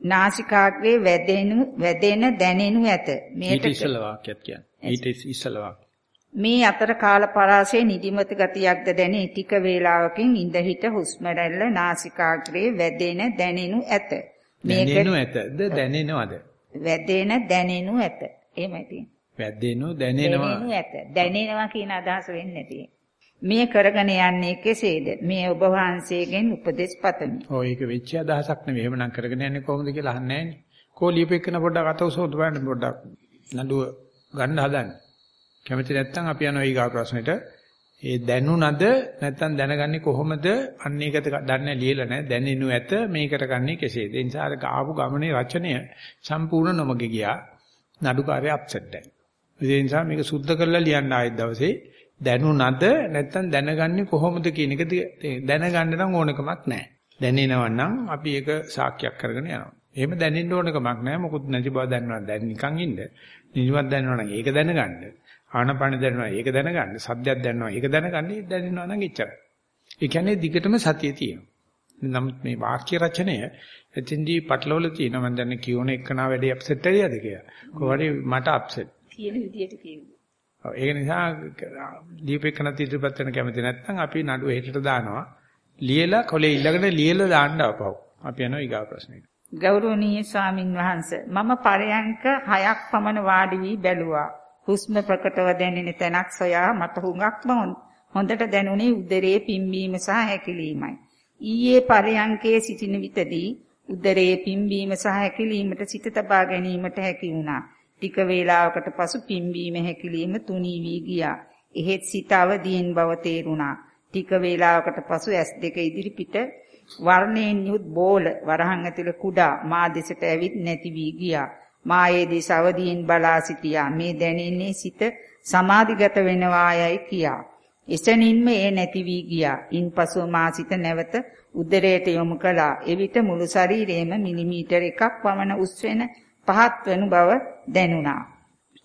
නාසිකාග්‍රේ වැදෙනු වැදෙන දැනෙනු ඇත. මේට ඉස්සල වාක්‍යයක් කියන්නේ. ඊට ඉස්සල වාක්‍ය. මේ අතර කාල පරාසයේ නිදිමත ගතියක්ද දැනේ ටික වේලාවකින් ඉඳ හිට හුස්ම රැල්ල නාසිකාග්‍රේ වැදෙන දැනෙනු ඇත. මේක දැනෙනු ඇතද දැනෙනවද? වැදෙන දැනෙනු ඇත. එහෙමයි තියෙන්නේ. වැදෙනු දැනෙනවා. දැනෙනු ඇත. දැනෙනවා කියන අදහස වෙන්නේ නැති. මේ කරගෙන යන්නේ කෙසේද? මේ ඔබ වහන්සේගෙන් උපදෙස් පතමි. ඔය ඒක වෙච්ච අදහසක් නෙවෙයි. එහෙමනම් කරගෙන යන්නේ කොහොමද කියලා අහන්නේ නැහනේ. කෝ ලියපෙකන පොඩ්ඩක් අත උසෝද බලන්න පොඩ්ඩක් නඩුව ගන්න හදන්නේ. කැමති නැත්නම් අපි යනවා ඊගා ප්‍රශ්නෙට. ඒ දැනුණද නැත්නම් දැනගන්නේ කොහොමද? අන්න ඒකද දන්නේ ලියලා නැහැ. දැනෙනු ඇත මේකට ගන්නේ කෙසේද? ඒ නිසා අර ආපු ගමනේ රචනය සම්පූර්ණ නොමග ගියා. නඩුකාරය අප්සෙට් එකයි. ඒ නිසා මේක සුද්ධ කරලා ලියන්න ආයෙත් දවසේ දැනුණද නැත්නම් දැනගන්නේ කොහොමද කියන එක දැනගන්න නම් ඕනකමක් නැහැ. දැනෙනවා නම් අපි ඒක සාක්ෂියක් කරගෙන යනවා. එහෙම දැනෙන්න ඕනකමක් නැහැ. මොකුත් නැති බව දන්නවා. දැන් නිකන් ඉන්න. නිදිමත දැනනවා නම් ඒක දැනගන්න. ආනපන දැනනවා ඒක දැනගන්න. සද්දයක් දැනනවා ඒක දැනගන්න. දැනෙනවා නම් එච්චරයි. ඒ කියන්නේ දිගටම සතිය තියෙනවා. නමුත් මේ වාක්‍ය රචනය එතෙන්දී පටලවල තියෙනවා මම දැන් කියෝන එකනා වැඩි අප්සෙට් ඇරියද කියලා. කොහොමද මට අප්සෙට්. කියන විදියට කියුවා. ඒක නිසා දීපේකන ඉදිරිපත් වෙන කැමති නැත්නම් අපි නඩුව හෙටට දානවා. ලියලා කොලේ ඊළඟට ලියලා දාන්න අපව. අපි යනවා ඊගා ප්‍රශ්නෙට. ගෞරවනීය ස්වාමින් වහන්සේ මම පරයන්ක 6ක් පමණ වාඩි වී බැලුවා. හුස්ම ප්‍රකටව දැනෙන තැනක් සොයා මට හුඟක්ම හොඳට දැනුනේ උදරයේ පිම්බීම සහ හැකිලීමයි. ඊයේ පරයන්කේ සිටින විටදී උදරයේ පිම්බීම සහ හැකිලීමට සිත තබා ගැනීමට හැකි වුණා. ටික වේලාවකට පසු පිම්බීම හැකිලිම තුනී වී ගියා. එහෙත් සිත අවදීන් බව තේරුණා. ටික වේලාවකට පසු S2 ඉදිරිපිට වර්ණයෙන් යුත් බෝල වරහන් ඇතුළේ කුඩා මා දෙසට ඇවිත් නැති වී ගියා. මා ඒ දෙස අවදීන් බලා සිටියා. මේ දැනෙන්නේ සිත සමාධිගත වෙනවායයි කියා. එසනින්ම ඒ නැති වී ගියා. ඉන්පසු මා සිත නැවත උදරයට යොමු කළා. එවිට මුළු ශරීරයම මිලිමීටර එකක් පමණ උස් වෙන පහත් වෙනු බව දැනුණා.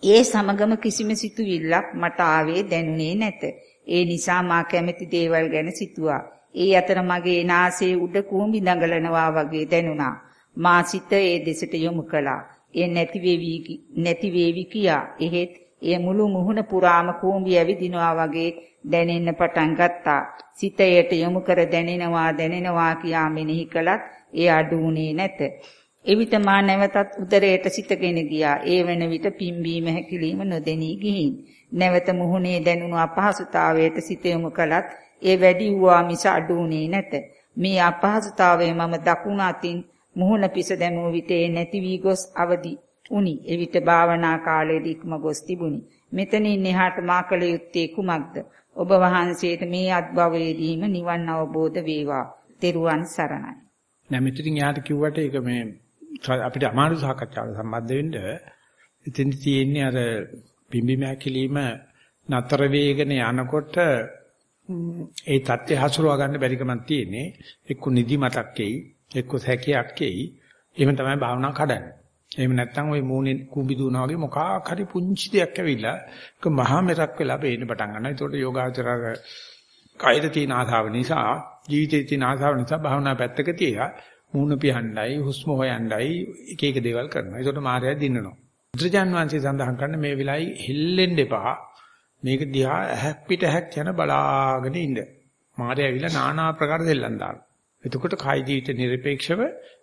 ඒ සමගම කිසිම සිතුවිල්ලක් මට ආවේ දැනුනේ නැත. ඒ නිසා මා කැමති දේවල් ගැන සිතුවා. ඒ අතර මගේ නාසයේ උඩ කූඹි දඟලනවා වගේ දැනුණා. මා සිත ඒ දෙසට යොමු කළා. ඒ නැති වේවි නැති වේවි කියා. එහෙත් ඒ මුළු මුහුණ පුරාම කූඹි ඇවිදිනවා වගේ දැනෙන්න පටන් ගත්තා. සිතයට යොමු කර දැනෙනවා දැනෙනවා කියා මෙනෙහි කළත් ඒ අඩු වුණේ නැත. එවිට මා නැවතත් උදරයට සිතගෙන ගියා. ඒ වෙන විට පිම්බීම හැකිලිම නොදෙනී ගිහින්. නැවත මුහුණේ දැනුණු අපහසුතාවයට සිත යොමු කළත් ඒ වැඩි වූවා මිස අඩු වුණේ නැත. මේ අපහසුතාවය මම දකුණ අතින් මුහුණ පිස දැමූ විට නැති වී ගොස් අවදි උනි. එවිට භාවනා කාලයේදී ඉක්ම ගොස් තිබුණි. මෙතනින් එහාට මා කළ යුත්තේ කුමක්ද? ඔබ වහන්සේට මේ අත්භවයේදීම නිවන් අවබෝධ වේවා. තෙරුවන් සරණයි. දැන් මෙතනින් එහාට කිව්වට ඒක මේ අපිට අමාරු සාකච්ඡාවට සම්බන්ධ වෙන්න එතෙන් තියෙන්නේ අර බිම්බිම ඇකිලිම නතර වේගන යනකොට ඒ தත්ත්‍ය හසුරවා ගන්න බැරිකමක් තියෙන්නේ. එක්ක නිදි මතක් එයි එක්ක සැකයක් එයි එහෙම තමයි භාවනා කඩන්නේ. එහෙම නැත්නම් ওই මූණේ කුඹි දුවනා වගේ මොකක් හරි පුංචි දෙයක් ඇවිල්ලා ඒක මහා මෙරක් වෙලා පේන්න පටන් ගන්නවා. ඒතකොට යෝගාචරාග කයර තියෙන ආසාව නිසා ජීවිතේ තියෙන ආසාව නිසා භාවනා පැත්තක තියලා මූණ පියණ්ඩයි, හුස්ම හොයණ්ඩයි එක එක දේවල් කරනවා. ඒකට මායя දින්නනවා. බුද්ධජාන් වහන්සේ සඳහන් කරන මේ වෙලාවයි හෙල්ලෙන්න එපා. මේක දිහා ඇහක් පිට ඇහක් යන බලාගෙන ඉන්න. මායя ඇවිල්ලා নানা ආකාර දෙල්ලන් දානවා. එතකොට කායි ජීවිත නිර්පේක්ෂව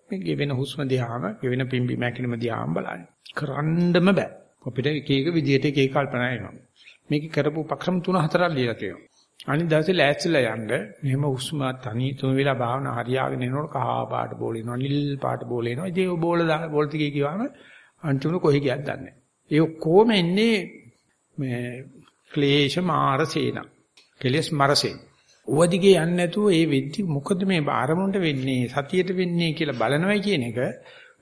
මේ ගෙවෙන හුස්ම දිහාම ගෙවෙන පිම්බි මැකිනම දිහාම බලන්නේ. කරන්නම බෑ. අපිට එක එක විදියට එක එක කල්පනා එනවා. මේක කරපු උපක්‍රම තුන හතරක් ලියලා තියෙනවා. අනිත් දවසේ ලෑස්තිලා යන්න මෙහෙම හුස්ම තනි තුන වෙලා භාවනා හරියාගෙන එනකොට කහ පාට බෝල එනවා නිල් පාට බෝල එනවා. ඉතින් ඒ බෝල දාන බෝල ටිකේ කියවම අන්තිමට කොහේ ගියක්ද දන්නේ නැහැ. ඒ ඔක්කොම එන්නේ මේ ක්ලේශ මාරසේන. කෙලස් මරසේන. උවදිගේ යන්නේ නැතුව ඒ වෙද්දි මොකද මේ ආරමුණට වෙන්නේ සතියට වෙන්නේ කියලා බලනවයි කියන එක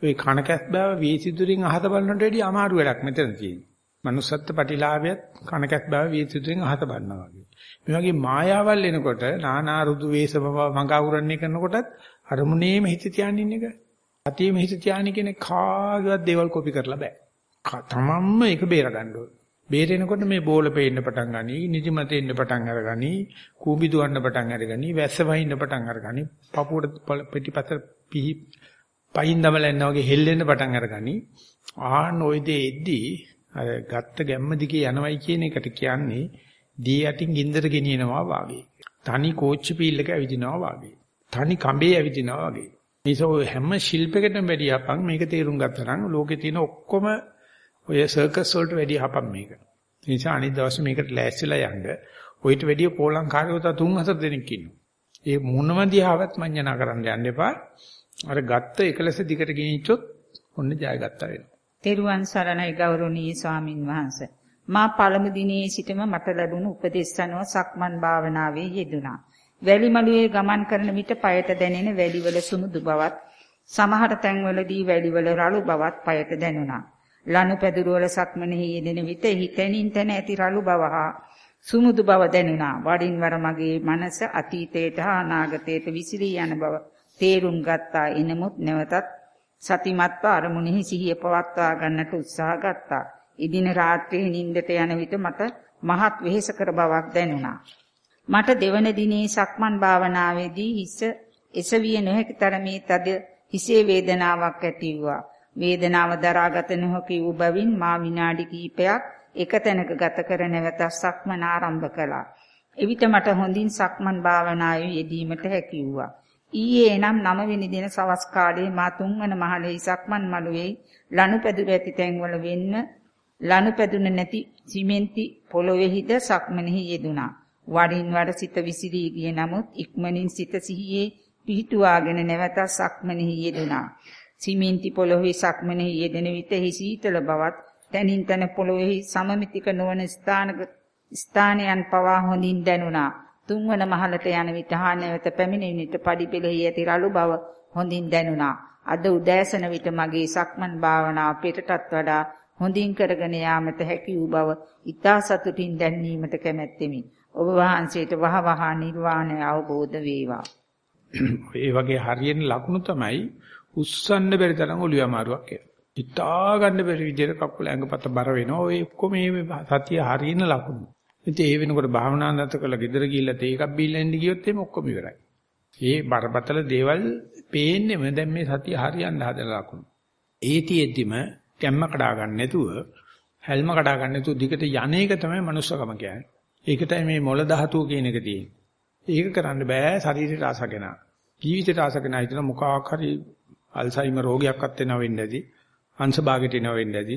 ඔය කණකැස් බව වීසිදුරින් අහත බලනට වැඩිය අමාරු වැඩක් මෙතන තියෙන්නේ. manussත්ත්ව ප්‍රතිලාභයත් කණකැස් බව වීසිදුරින් අහත බලනවා වගේ. මේ වගේ මායාවල් එනකොට නානා රුදු වේසම මඟ අවරන්නේ කරනකොටත් අරමුණේම හිත තියානින්න එක. සතියෙම හිත තියානින කෙනෙක් කාගේවත් දේවල් කොපි කරලා බෑ. තමන්ම ඒක බේර ගන්න ඕනේ. බේරෙනකොට මේ බෝල පේන්න පටන් ගනි, නිදිමත එන්න පටන් අරගනි, කූඹි දුවන්න පටන් අරගනි, වැස්ස වහින්න පටන් අරගනි, පපුවට පිටිපත පිහි පයින් දමලා යනවා වගේ හෙල්ලෙන්න පටන් අරගනි. ආන්න ওই දේ එද්දී අර ගත්ත ගැම්ම දිගේ යනවයි කියන එකට කියන්නේ දී යටින් ගින්දර ගෙනියනවා වාගේ. තනි කෝච්චි පීල් එක ඇවිදිනවා වාගේ. තනි කඹේ ඇවිදිනවා වාගේ. මේසෝ හැම ශිල්පයකටම වැඩි අපන් මේක තේරුම් ගත්තා නම් ලෝකේ තියෙන ඔක්කොම ඔය සර්කස් වලට වැඩි හපම් මේක. ඒ නිසා අනිත් දවසේ මේකට ලෑස්තිලා යන්න ඔయిత වැඩි පෝලං කාර්යෝ තා තුන් හතර දෙනෙක් ඉන්නවා. ඒ මොනම දිහාවත් මඤ්ඤණා කරන්න යන්න එපා. අර ගත්ත එකලස දිගට ගෙනිච්චොත් ඔන්න ජයගත්තා වෙනවා. තෙරුවන් සරණයි ගෞරවනීය ස්වාමින් වහන්සේ. මා පළමු දිනේ සිටම මට ලැබුණු උපදෙස් අනුව සක්මන් භාවනාවේ යෙදුණා. වැලිමලුවේ ගමන් කරන විට পায়ට දැනෙන වැලිවල සුමුදු බවත්, සමහර තැන්වලදී වැලිවල රළු බවත් পায়ට දැනුණා. ලනු පැදුරවල සක්මනෙහි යෙදෙන විට හිතෙනින් තැන ඇති රළු බව හා සුමුදු බව දැනුණා. වඩින් වර මගේ මනස අතීතයට හා අනාගතයට විසිරී යන බව තේරුම් ගත්තා. එනමුත් නැවතත් සතිමත්ව අරමුණෙහි සිහිය පවත්වා ගන්නට උත්සාහ ගත්තා. ඉදින රාත්‍රියේ නිින්දට යන විට මට මහත් වෙහෙසකර බවක් දැනුණා. මට දෙවන දිනේ සක්මන් භාවනාවේදී හිස එසවිය නොහැකි තරමේ තද හිසේ වේදනාවක් ඇති වුණා. වේදනාව දරාගත නොහැකි වූ බැවින් මා විනාඩි කිහිපයක් එක තැනක ගත කර නැවත සක්මන ආරම්භ කළා. එවිට මට හොඳින් සක්මන් භාවනාවේ යෙදීමට හැකි වුණා. ඊයේ නම් 9 වෙනි දින සවස් කාලයේ මා තුන්වන මහලේ සක්මන් මළුවේ ලනුපැදුර ඇති තැන්වල වෙන්න ලනුපැදුන නැති සිමෙන්ති පොළොවේහිද සක්මනෙහි යෙදුණා. වරින් වර සිත විසිරී ගිය නමුත් ඉක්මනින් සිත සිහියේ පිහිටුවාගෙන නැවත සක්මනෙහි යෙදුණා. සිමෙන්ති පොළොවේ සක්මනේ යෙදෙන විට එහි සීතල බවත් තනින් තන පොළොවේ සමමිතික නොවන ස්ථානක ස්ථානයන් පවා හොඳින් දැනුණා. තුන්වන මහලට යන විට හා නැවත පැමිණෙන විට padi පෙළෙහි ඇති රළු බව හොඳින් දැනුණා. අද උදෑසන විට මගේ සක්මන් භාවනාව පිටටත් වඩා හොඳින් කරගෙන යාමට හැකි වූ බව ඊතා සතුටින් දැනීමට කැමැත්තෙමි. ඔබ වහන්සේට වහවහ නිර්වාණය අවබෝධ වේවා. ඒ වගේ හරියන ලකුණු තමයි උස්සන්න බැරි තරම් ඔලිය අමාරුවක් එනවා. හිතා ගන්න බැරි විදිහට කකුල ඇඟපත බර වෙනවා. ඔය ඔක්කොම මේ සතිය හරියන ලකුණු. ඉතින් ඒ වෙනකොට භාවනා නැත කළ ගෙදර ගිහිල්ලා තේ එකක් බීලා එන්න ගියොත් එimhe ඔක්කොම ඉවරයි. ඒ බරපතල දේවල් පේන්නෙම දැන් මේ සතිය හරියන්න හදන ලකුණු. ඒතියෙද්දිම කැම්ම කඩා ගන්න නැතුව හැල්ම කඩා ගන්න නැතුව දිගට යන්නේක තමයි manussකම කියන්නේ. ඒකටයි මේ මොළ ධාතුව කියන එක තියෙන්නේ. ඒක කරන්න බෑ ශරීරයට ආසගෙන. ජීවිතයට ආසගෙන හිටන මොකක් හරි අල්සයිමර් රෝගයක්වත් වෙනව වෙන්න ඇති. අංශභාගයට එනව වෙන්න ඇති.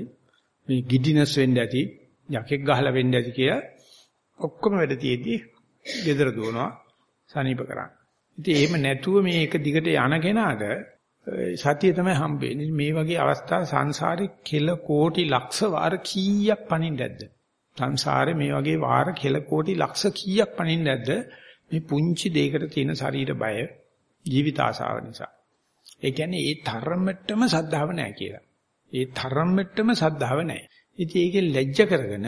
මේ ගිඩිනස් වෙන්න ඇති. යකෙක් ගහලා වෙන්න ඇති කියලා ඔක්කොම වැඩ තියේදී gedara දුවනවා සනීප කරන්න. ඉතින් එහෙම නැතුව මේ එක දිගට යන කෙනාට සතිය තමයි හම්බෙන්නේ. මේ වගේ අවස්ථා සංසාරේ කෙල කෝටි ලක්ෂ වාර කීයක් පණින්න ඇද්ද? සංසාරේ මේ වගේ වාර කෙල කෝටි ලක්ෂ කීයක් පණින්න ඇද්ද? මේ පුංචි දෙයකට තියෙන ශරීර බය ජීවිත ආසාව නිසා. ඒ කියන්නේ ඒ තරමටම සද්ධාව නැහැ කියලා. ඒ තරමටම සද්ධාව නැහැ. ඉතින් ඒකේ ලැජ්ජ කරගෙන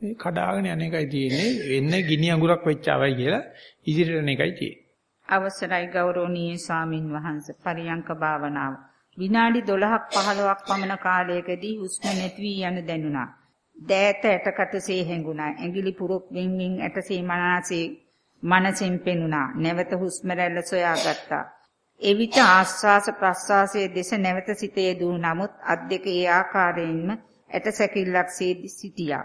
මේ කඩාගෙන යන එකයි තියෙන්නේ. වෙන්නේ ගිනි අඟුරක් වෙච්චාවයි කියලා ඉදිරියට යන එකයි තියෙන්නේ. අවසරයි ගෞරවනීය ස්වාමින් වහන්සේ පරියංක භාවනාව. විනාඩි 12ක් 15ක් පමණ කාලයකදී හුස්ම නැති වී යන දැනුණා. දෑත ඇටකටසේ හැඟුණා. ඇඟිලි පුරුක් වින් වින් ඇටසේ මනසේ මනසෙන් පෙනුණා. නැවත හුස්ම රැල්ල සොයාගත්තා. එවිට ආස්වාස ප්‍රස්වාසයේ දෙස නැවත සිතේ දූ නමුත් අත් දෙක ඒ ආකාරයෙන්ම ඇට සැකිල්ලක් සිටියා.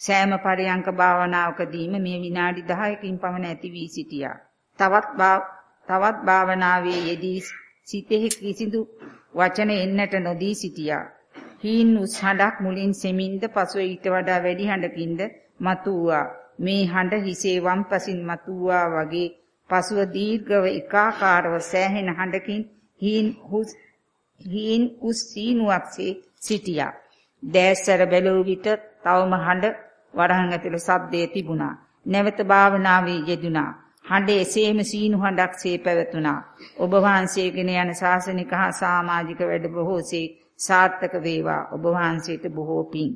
සෑම පරියංක භාවනාවකදීම මේ විනාඩි 10කින් පමණ ඇති වී සිටියා. තවත් තවත් භාවනාවේ යෙදී සිතෙහි කිසිදු වචන එන්නට නොදී සිටියා. හීන් උස් හඬක් මුලින් සෙමින්ද පසුව ඊට වඩා වැඩි හඬකින්ද මතුවා. මේ හඬ හිසේ වම්පසින් මතුවා වගේ පසුව දීර්ඝව එකාකාරව සෑහෙන හඬකින් හීන් හුස් හීන් උස් සීනුවක්සේ සිටියා. දැස්සර බැලුව විට තවම හඬ වරහන් ඇතුළේ ශබ්දයේ තිබුණා. නැවත භාවනාවේ යෙදුණා. හඬ එසේම සීනු හඬක්සේ පැවතුණා. ඔබ වහන්සේගෙන යන ශාසනික හා සමාජික වැඩ බොහෝසේ සාර්ථක වේවා. ඔබ වහන්සේට බොහෝ පිං.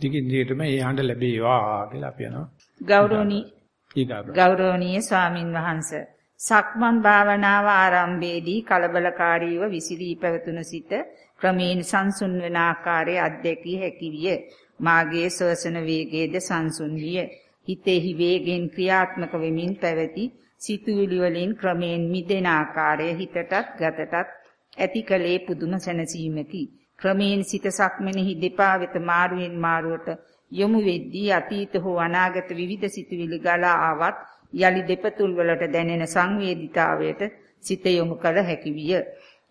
දිගින් දිගටම මේ හඬ ලැබේවා කියලා අපි යනවා. ගෞරවණී ගෞරවනීය ස්වාමින් වහන්සේ සක්මන් භාවනාව ආරම්භයේදී කලබලකාරීව විසිරී පැවතුණු සිත ක්‍රමයෙන් සංසුන් වන ආකාරයේ අධ්‍යක්ී හැකි විය. මාගේ ශ්වසන වේගයේද සංසුන් විය. හිතෙහි වේගෙන් ක්‍රියාත්මක වෙමින් පැවති සිතුවිලි වලින් ක්‍රමයෙන් මිදෙන ආකාරය හිතටත් ගතටත් ඇතිකලේ පුදුම සැනසීමකි. ක්‍රමයෙන් සිත සක්මනේහි දෙපා වෙත මාරුවෙන් මාරුවට යොමු වෙද්දී අතීත හෝ අනාගත විවිධ සිතුවිලි ගලා ආවත් යලි දෙපතුල් වලට දැනෙන සංවේදීතාවයට සිත යොමු කළ හැකි විය.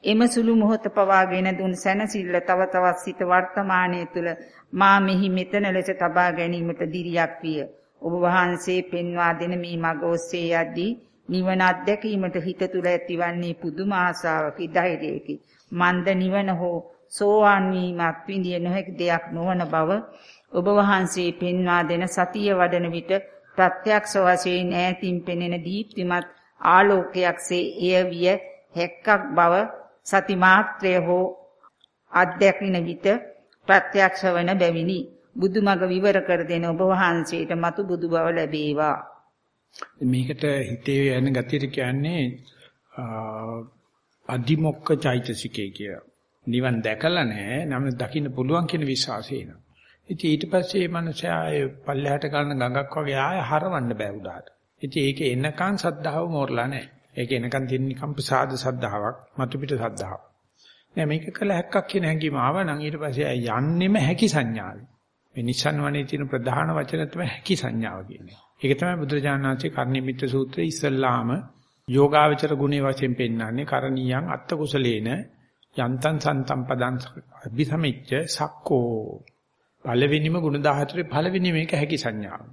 එම සුළු මොහොත පවාගෙන දුන් සැනසෙල්ල තව තවත් සිත වර්තමානයේ තුල මා මෙහි මෙතන ලෙස තබා ගැනීමට දිරියක් විය. ඔබ වහන්සේ පෙන්වා දෙන මේ මඟ ඔස්සේ යද්දී නිවන අත්දැකීමට හිත තුළ ඇතිවන්නේ පුදුම ආසාවකි ධෛර්යයකි. මන්ද නිවන හෝ සෝවාන් වීමක් විඳිය නොහැකි දෙයක් නොවන බව ඔබ වහන්සේ පෙන්වා දෙන සතිය වඩන විට ප්‍රත්‍යක්ෂ වශයෙන් ඈතින් පෙනෙන දීප්තිමත් ආලෝකයක්සේ එය විය හැක්කක් බව සති මාත්‍රය හෝ අධ්‍යක්ෂින විට ප්‍රත්‍යක්ෂ වන බැවිනි. බුදුමග විවර කර දෙන ඔබ වහන්සේට මතු බුදු බව ලැබේවා. මේකට හිතේ යන ගතියට කියන්නේ අදිමොක්ක චෛතසිකේ කිය. නිවන් දැකලා නැහැ. නම් දකින්න පුළුවන් කියන විශ්වාසය එනවා. ඉතින් ඊට පස්සේ මේ මනුස්සයා ඒ පල්ලෙහාට ගන්න ගඟක් වගේ ආය හරවන්න බෑ උඩට. ඉතින් ඒක එනකන් සද්ධාව මෝරලා නැහැ. ඒක එනකන් තියෙන නිකම් ප්‍රසාද සද්ධාාවක්, මතු පිට සද්ධාාවක්. නෑ මේක කළ හැක්කක් කියන හැඟීම ආව නම් ඊට පස්සේ යන්නෙම හැකි සංඥාවයි. මේ නිසන් වනේ තියෙන ප්‍රධාන වචන තමයි හැකි සංඥාව කියන්නේ. ඒක තමයි බුදුරජාණන් වහන්සේ කර්ණිමිත්‍ර සූත්‍රයේ ඉස්සල්ලාම යෝගාවචර ගුණේ වශයෙන් පෙන්නන්නේ කරණීයන් අත්ත කුසලේන යන්තං සන්තම් පදං අභිසමිච්ච සක්කෝ පළවෙනිම ගුණ 14 පළවෙනි මේක හැකි සංඥාව.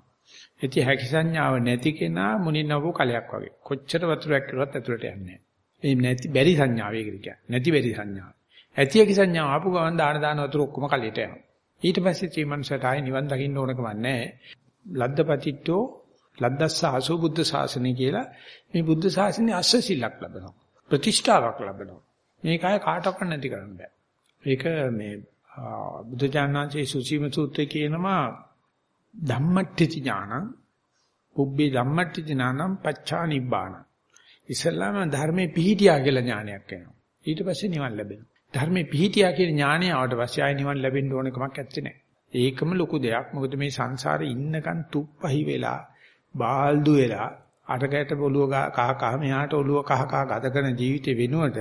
ඉතින් හැකි සංඥාව නැති කෙනා මුනින්නවෝ කලයක් වගේ. කොච්චර වතුරක් කරුවත් ඇතුළට යන්නේ නැහැ. මේ නැති බැරි සංඥාව ඒකට කියන්නේ. නැති බැරි සංඥාව. ඇති හැකි සංඥාව ආපු ගමන් දාන දාන වතුර ඔක්කොම කලියට යනවා. ඊට පස්සේ මේ මනුස්සයාට ආයේ නිවන් දකින්න ඕනකම නැහැ. ලද්දපතිට්ඨෝ ලද්දස්ස ආසෝ බුද්ධ ශාසනය කියලා මේ බුද්ධ ශාසනයේ අස්සසිලක් ලැබෙනවා. ප්‍රතිෂ්ඨාවක් ලැබෙනවා. මේක ආයේ කාටවත් නැති කරන්න බෑ. ඒක මේ බුද්ධ ඥානංචේ සුචීම සූත්‍රයේ කියනවා ධම්මට්ඨි ඥානං පුබ්බේ ධම්මට්ඨි ඥානං පච්චා නිබ්බාන. ඉස්සල්ලාම ධර්මයේ පිහිටියා කියලා ඥානයක් එනවා. ඊට පස්සේ නිවන් ලැබෙනවා. ධර්මයේ පිහිටියා කියන ඥානය ආවට පස්සේ ආය නිවන් ලැබෙන්න ඕන කමක් නැත්තේ. ඒකම ලොකු දෙයක්. මොකද මේ සංසාරේ ඉන්නකන් තුප්පහි වෙලා, බාල්දු වෙලා, අටකට ඔළුව කහ කහ මෙහාට ඔළුව කහ කහ ගත කරන ජීවිතේ වෙනුවට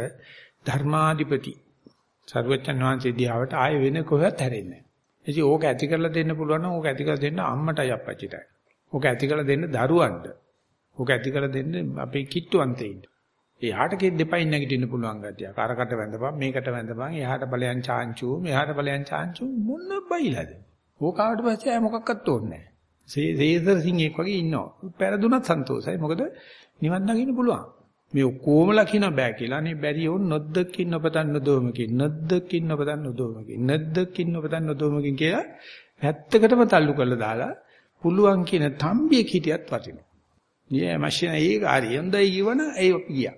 ධර්මාධිපති සර්වචන් වහන්සේ දිහාවට ආය වෙන කොහෙවත් හැරෙන්නේ නැහැ. ඉතින් ඕක ඇති කරලා දෙන්න පුළුවන් නම් ඕක ඇති කරලා දෙන්න අම්මටයි අප්පච්චිටයි. ඕක ඇති කරලා දෙන්න දරුවන්ට. ඕක ඇති කරලා දෙන්න අපේ කිට්ටුවන්තයින්ට. එයාට කෙ දෙපයින් නැගිටින්න පුළුවන් ගැතිය. කරකට වැඳපන් මේකට වැඳපන් එහාට බලයන් චාන්චු මෙහාට බලයන් චාන්චු මොන බයිලාද? ඕකාවට පස්සේ අය මොකක්වත් ඕනේ නැහැ. සේසර් සිංහෙක් වගේ ඉන්නවා. පෙරදුනත් සන්තෝසයි. මොකද නිවන් දකින්න පුළුවන්. මේ ඔක්කොම ලකින බෑ කියලා. අනේ බැරි වුන් නොද්දකින් නොපතන් නොදොමකින් නොද්දකින් නොපතන් නොදොමකින් නොද්දකින් නොපතන් නොදොමකින් කියලා පැත්තකටම තල්ලු කරලා දාලා පුළුවන් කියන තම්බියෙක් හිටියත් වටිනවා. ඊයේ මැෂින ඒක හරි. හොඳයි කියවන ඒ ගියා.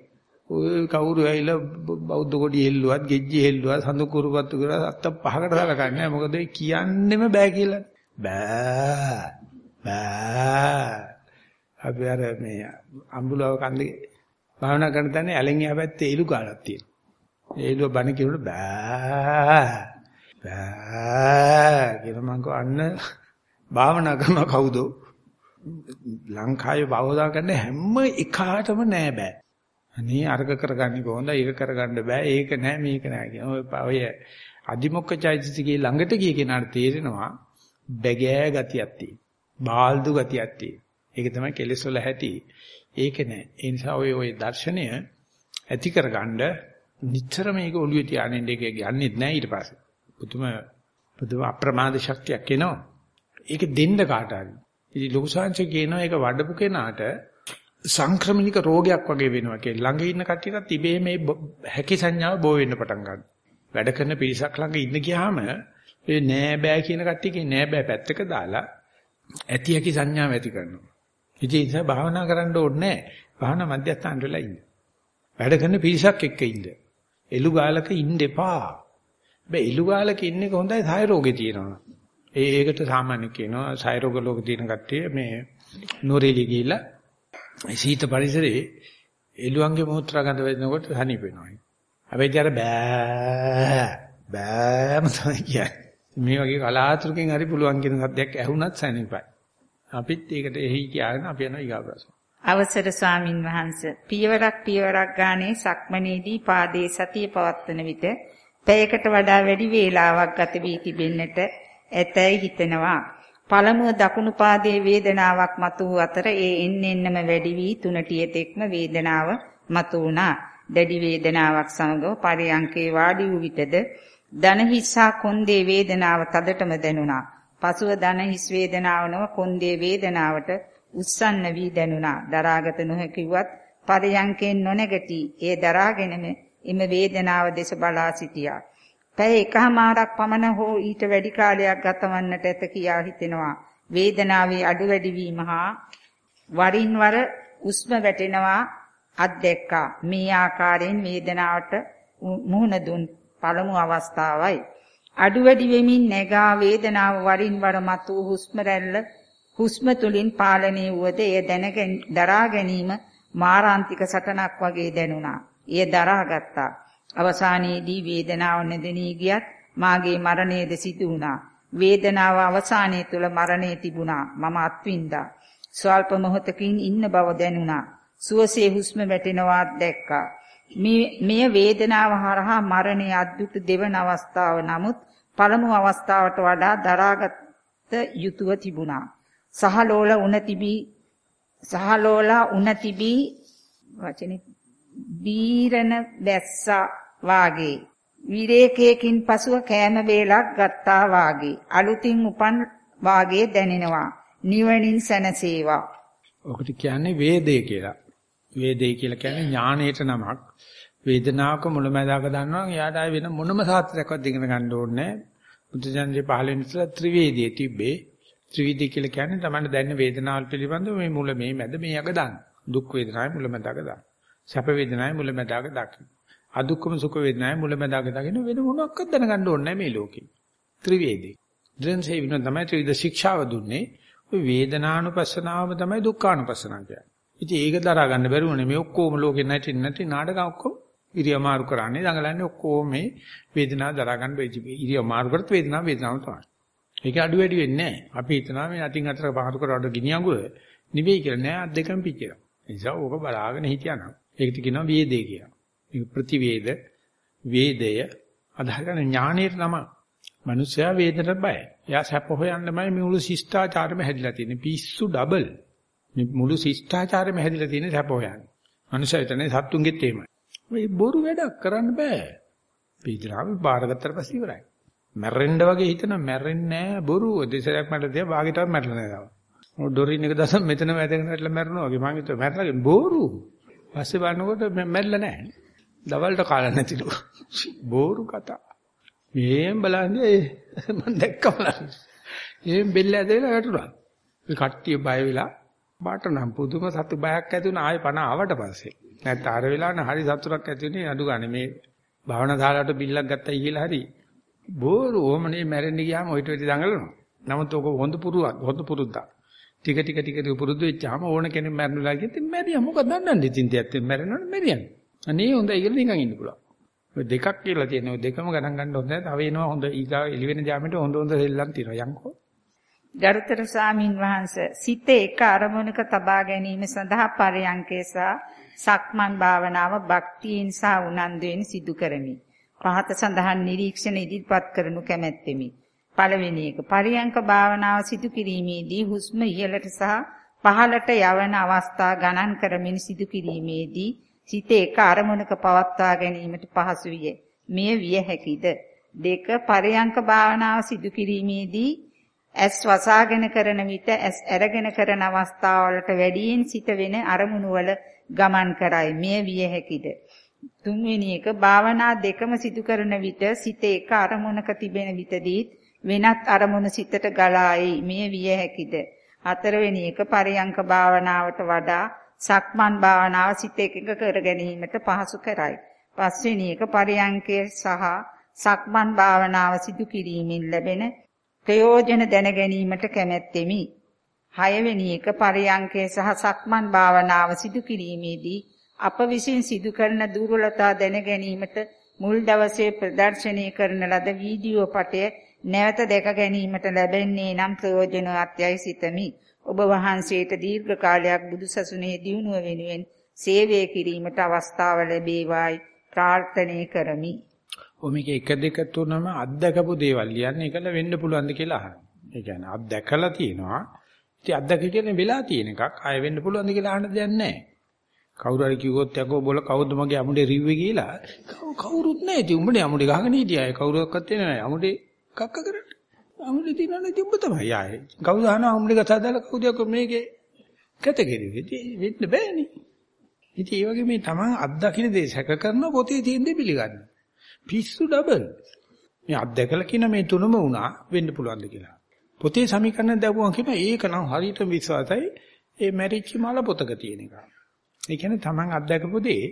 ඔය කවුරු ඇවිල්ලා බෞද්ධ කොඩි හෙල්ලුවත්, ගෙජ්ජි හෙල්ලුවත්, සඳු කුරුපත්තු කරලා අත්ත පහකට සලකන්නේ නැහැ. මොකද කියන්නෙම බෑ කියලා. බෑ. බෑ. අපි අර මේ අඹුලව කන්දේ භාවනා කරන තැන ඇලෙන් යා පැත්තේ එළු ගානක් තියෙනවා. එළුව බණ කියනකොට බෑ. බෑ කියලා මං අන්න භාවනා කරන කවුද? ලංකාවේ භාවනා කරන හැම එකාටම නෑ බෑ. අනේ අර්ග කරගන්නේ කොහොමද? ඒක කරගන්න බෑ. ඒක නෑ මේක නෑ කියන. ඔය ඔය අදිමොක්ක චෛතසිකේ ළඟට ගිය කෙනාට තේරෙනවා බැගෑ ගතියක් තියෙනවා. බාල්දු ගතියක් තියෙනවා. ඒක තමයි කෙලෙස් වල ඇති. ඒක නෑ. ඒ නිසා ඔය ඔය දර්ශනය ඇති කරගන්න නිතර මේක ඔළුවේ තියාගෙන ඉන්න එක යන්නේ නැහැ ඊට පස්සේ. පුදුම පුදුම අප්‍රමාද ශක්තියක් එනවා. ඒක දෙන්න කාට හරි. ඉතින් ලොකු සංච කියනවා ඒක වඩපු කෙනාට සංක්‍රමණික රෝගයක් වගේ වෙනවා කියලා. ළඟ ඉන්න කට්ටියටත් ඉබේ මේ හැකි සංඥාව බෝ වෙන්න පටන් ගන්නවා. වැඩ කරන පිරිසක් ළඟ ඉන්න ගියාම ඒ නෑ බෑ කියන කට්ටියගේ නෑ බෑ පැත්තක දාලා ඇති හැකි සංඥාව ඇති කරනවා. ඉතින් ඒ නිසා භාවනා කරන්න ඕනේ නෑ. භාවනා මධ්‍යස්ථාන වෙලා ඉන්න. වැඩ කරන පිරිසක් එක්ක ඉන්න. එළු ගාලක ඉන්න එපා. බෑ එළු ගාලක ඉන්න එක හොඳයි සාය රෝගේ තියෙනවා. ඒ ඒකට සාමාන්‍ය කියනවා සාය රෝග ලෝක තියෙන කට්ටිය මේ නොරේලි ගිහිල්ලා සීත පරිසරේ එළුවන්ගේ මොහොත්‍රා ගඳ වෙනකොට හනිප වෙනවා. හැබැයි අර බෑ බෑම තමයි කියන්නේ. මේ වගේ කලාතුරකින් හරි පුළුවන් කියන සද්දයක් ඇහුණත් සනිපයි. අපිත් ඒකට එහි කියන අපි යනවා ඊගා ප්‍රශ්න. අවසර ස්වාමින් වහන්සේ පියවරක් පියවරක් ගානේ සක්මනේදී පාදයේ සතිය පවත්වන විට පැයකට වඩා වැඩි වේලාවක් ගත වී තිබෙන්නට ඇතැයි හිතෙනවා. පළමුව දකුණු පාදයේ වේදනාවක් මතු වූ අතර ඒ එන්න එන්නම වැඩි වී තුනටිය තෙක්ම වේදනාව මතු වුණා. දැඩි වේදනාවක් සමග පරියංකේ වාඩි වූ විටද දන හිස්සා කොන්දේ වේදනාව තදටම දැනුණා. පසුව දන හිස් වේදනාව නොව කොන්දේ වේදනාවට උස්සන්න වී දැනුණා. දරාගත නොහැකිවත් පරියංකෙන් නොනැගටි ඒ දරාගෙනම එම වේදනාව දෙස බලා සිටියා. පැය එකහමාරක් පමණ හෝ ඊට වැඩි කාලයක් ගතවන්නට ඇත කියා හිතෙනවා. වේදනාවේ අඩු වැඩි වීම හා වරින් වර උස්ම වැටෙනවා අත්දැක්කා. මේ ආකාරයෙන් වේදනාවට මුහුණ දුන් පළමු අවස්ථාවයි. අඩු වැඩි වෙමින් නැගා වේදනාව වරින් වර මතු හුස්ම රැල්ල හුස්ම තුලින් පාලනය වුවද එය දැනගෙන දරා ගැනීම මාරාන්තික සටනක් වගේ දැනුණා. එය දරාගත්තා. අවසානයේදී වේදනාව නැදෙනී ගියත් මාගේ මරණයද සිදු වුණා. වේදනාව අවසානයේ තුල මරණය තිබුණා. මම අත්විඳා. ස්වල්ප මොහොතකින් ඉන්න බව දැනුණා. සුවසේ හුස්ම වැටෙනවා දැක්කා. මේ වේදනාව හරහා මරණයේ අද්දුට දෙවන අවස්ථාව නමුත් පළමු අවස්ථාවට වඩා දරාගත යුතුව තිබුණා. සහලෝල උණ තිබී සහලෝලා උණ තිබී වචනේ බීරණ දැස්සා වාගේ විරේකයකින් පසුව කෑම වේලක් ගත්තා වාගේ අලුතින් උපන් වාගේ දැනෙනවා නිවනින් සැනසේවා. ඔකට කියන්නේ වේදේ කියලා. වේදේ කියලා කියන්නේ ඥාණයට නමක්. වේදනාවක මුලැමැදාක දන්නවා එයාට ආය වෙන මොනම සාත්‍රයක්වත් ඉගෙන ගන්න ඕනේ නැහැ. බුදුජානකේ පහළ වෙන ඉස්සලා ත්‍රිවේදයේ තිබ්බේ. ත්‍රිවිධ කියලා කියන්නේ තමයි දැනෙන වේදනාවල් පිළිබඳව මේ මුල මේ මැද මේ යක දාන්න. දුක් වේදනාවේ මුලැමැදාක දාන්න. සැප වේදනාවේ මුලැමැදාක දකින්න. අදුක්කම සුඛ වේදනාවේ මුලැමැදාක දකින්න වෙන මොනක්වත් දැනගන්න ඕනේ නැහැ මේ ලෝකේ. ත්‍රිවේදී. ද්‍රෙන්සේ වින තමයි ත්‍රිවිධ ශික්ෂාව දුන්නේ. ඔය වේදනානුපස්සනාවම තමයි දුක්ඛානුපස්සනාව කියන්නේ. ඉතින් ඒක දරා ගන්න බැරුවනේ මේ ඔක්කොම ලෝකේ නැති නැති නාටක ඔක්කොම ඉරිය මාරු කරන්නේ දඟලන්නේ ඔක්කොම මේ වේදනාව දරා ගන්න ඉරිය මාරු කරත් වේදනාව වේදනාව තමයි. ඒක අඩු වැඩි වෙන්නේ නැහැ. අපි හිතනවා මේ අතින් අතට පහරු කරවට ගිනි අඟුර නිවෙයි කියලා නෑ අත් දෙකම පිච්චෙනවා. ඒ නිසා ඕක බලාගෙන හිටියානම් ඒකට කියනවා වේදේ කියලා. මේ ප්‍රතිවේද වේදය අදහගෙන ඥානයේ නම මිනිස්සයා වේදනට බයයි. එයා සැප හොයන්නමයි මේ මුළු ශිෂ්ටාචාරෙම හැදිලා තියෙන්නේ. පිස්සු ඩබල්. මේ මුළු ශිෂ්ටාචාරෙම හැදිලා තියෙන්නේ සැප හොයන්නේ. මිනිස්සයා හිතන්නේ සත්තුන්ගෙත් එහෙමයි. මේ බොරු වැඩක් කරන්න බෑ. වේදනාව බාරගත්තට පස්සේ ඉවරයි. මැරෙන්න වගේ හිතන මැරෙන්නේ නෑ බොරු. දෙසරයක් මට තියා භාගිතවත් මැරෙලා නෑ. ඔය ඩොරින් එක දසම් මෙතන වැදගෙන හිටලා මැරෙනවා වගේ මං හිතුවා මැරලා බොරු. පස්සේ බලනකොට මැරිලා නෑ. දවල්ට කාලා නැතිලු. බොරු කතා. මේම් බලන්නේ මම දැක්කම එහෙම බෙල්ල ඇදලා වැටුණා. ඒ කට්ටිය බය වෙලා බාට නම් පුදුම සතු බයක් ඇති වුණා ආයේ පණ ආවට පස්සේ. නැත්නම් අර වෙලාවනේ හරි සතුටක් ඇති වුණේ අඩු ගන්න මේ භාවනා ශාලාවට බිල්ලක් ගත්තයි කියලා හරි. බෝරු ඕමනේ මැරෙන්න ගියාම ඔයිට වෙටි දඟලනවා. නමුත් ඔක හොඳ පුරුවක් හොඳ පුරුද්දක්. ටික ටික ටික පුරුදු වෙච්චාම ඕන කෙනෙක් මැරෙනවා කියද්දි මැරියා මොකද දන්නන්නේ ඉතින් තියත් මැරෙනවනේ මැරියන්නේ. අනේ හොඳයි කියලා නිකන් ඉන්න පුළුවන්. ඔය දෙකක් කියලා තියෙනවා. ඔය දෙකම ගණන් ගන්න හොඳ නැහැ. තව එනවා හොඳ ඊගා එළි වෙන ජාමෙට හොඳ හොඳ සෙල්ලම් තියෙනවා. යන්කෝ. ගරුතර ස්වාමින් වහන්සේ සිත එක අරමුණක තබා ගැනීම සඳහා පරයන්කේ සහ සක්මන් භාවනාව භක්තියෙන් සහ උනන්දුවෙන් සිදු කරමි. පහත සඳහන් නිරීක්ෂණ ඉදිරිපත් කරනු කැමැත්තෙමි. පළවෙනි එක පරියංක භාවනාව සිදු කිරීමේදී හුස්ම ඉහළට සහ පහළට යවන අවස්ථා ගණන් කරමින් සිදු කිරීමේදී සිත එක අරමුණක පවත්වා ගැනීමට පහසු විය. මෙය විය හැකිද? දෙක පරියංක භාවනාව සිදු කිරීමේදී ඇස් වසාගෙන කරන විට ඇස් අරගෙන කරන අවස්ථාවලට වැඩියෙන් සිත වෙන අරමුණු වල ගමන් කරයි. මෙය විය හැකිද? තුන්වෙනි එක භාවනා දෙකම සිදු කරන විට සිත එක අරමුණක තිබෙන විටදී වෙනත් අරමුණු සිතට ගලායි. මෙය විය හැකිද? හතරවෙනි එක පරියංක භාවනාවට වඩා සක්මන් භාවනාව සිත එකඟ කර ගැනීමට පහසු කරයි. පස්වෙනි එක පරියංකයේ සහ සක්මන් භාවනාව සිදු කිරීමෙන් ලැබෙන ප්‍රයෝජන දැන ගැනීමට කැමැත්තෙමි. හයවෙනි එක පරියංකයේ සහ සක්මන් භාවනාව සිදු කිරීමේදී අප විසින් සිදු කරන දුර්වලතා දැන ගැනීමට මුල් දවසේ ප්‍රදර්ශනය කරන ලද වීඩියෝ පටය නැවත දැක ගැනීමට ලැබෙන්නේ නම් ප්‍රයෝජනවත් යයි සිතමි. ඔබ වහන්සේට දීර්ඝ කාලයක් බුදුසසුනේ දියුණුව වෙනුවෙන් සේවය කිරීමට අවස්ථාව ලැබේවායි ප්‍රාර්ථනා කරමි. ඔ මේක 1 2 3ම අත්දකපු දේවල් ලියන්නේ ඒකල වෙන්න පුළුවන්ද කියලා අහනවා. ඒ කියන්නේ අත්දකලා තියෙනවා. ඉතින් අත්දක කියන්නේ වෙලා තියෙන එකක්. ආය වෙන්න පුළුවන්ද කියලා අහන්න දෙයක් නැහැ. කවුරු හරි කිව්වොත් යකෝ බොල කවුද මගේ අමුඩේ රිව්වේ කියලා කවුරුත් නැහැ. ඉතින් උඹනේ අමුඩේ ගහගෙන හිටියා. කවුරුවක්වත් එන්නේ නැහැ. අමුඩේ කක්ක කරන්න. අමුඩේ දිනන්නේ තිබ්බ තමයි ආයේ. කවුද අහනවා අමුඩේ කතා දාලා කවුද යකෝ මේකේ කැත කෙරුවේ. ඉතින් වෙන්න බෑනේ. ඉතින් ඒ වගේ මේ Taman අත්දකින්න දේ සැක කරන පොතේ තියෙන දේ පිළිගන්න. පිස්සු ඩබල්. මේ අත්දැකලා කියන මේ තුනම වුණා වෙන්න පුළුවන්ද කියලා. පොතේ සමීකරණ දැවුවා කියන ඒක නම් හරියට විශ්වාසයි ඒ මැරිච්ච මල පොතක තියෙන එක. ඒ කියන්නේ Taman අත්දැකපු දේ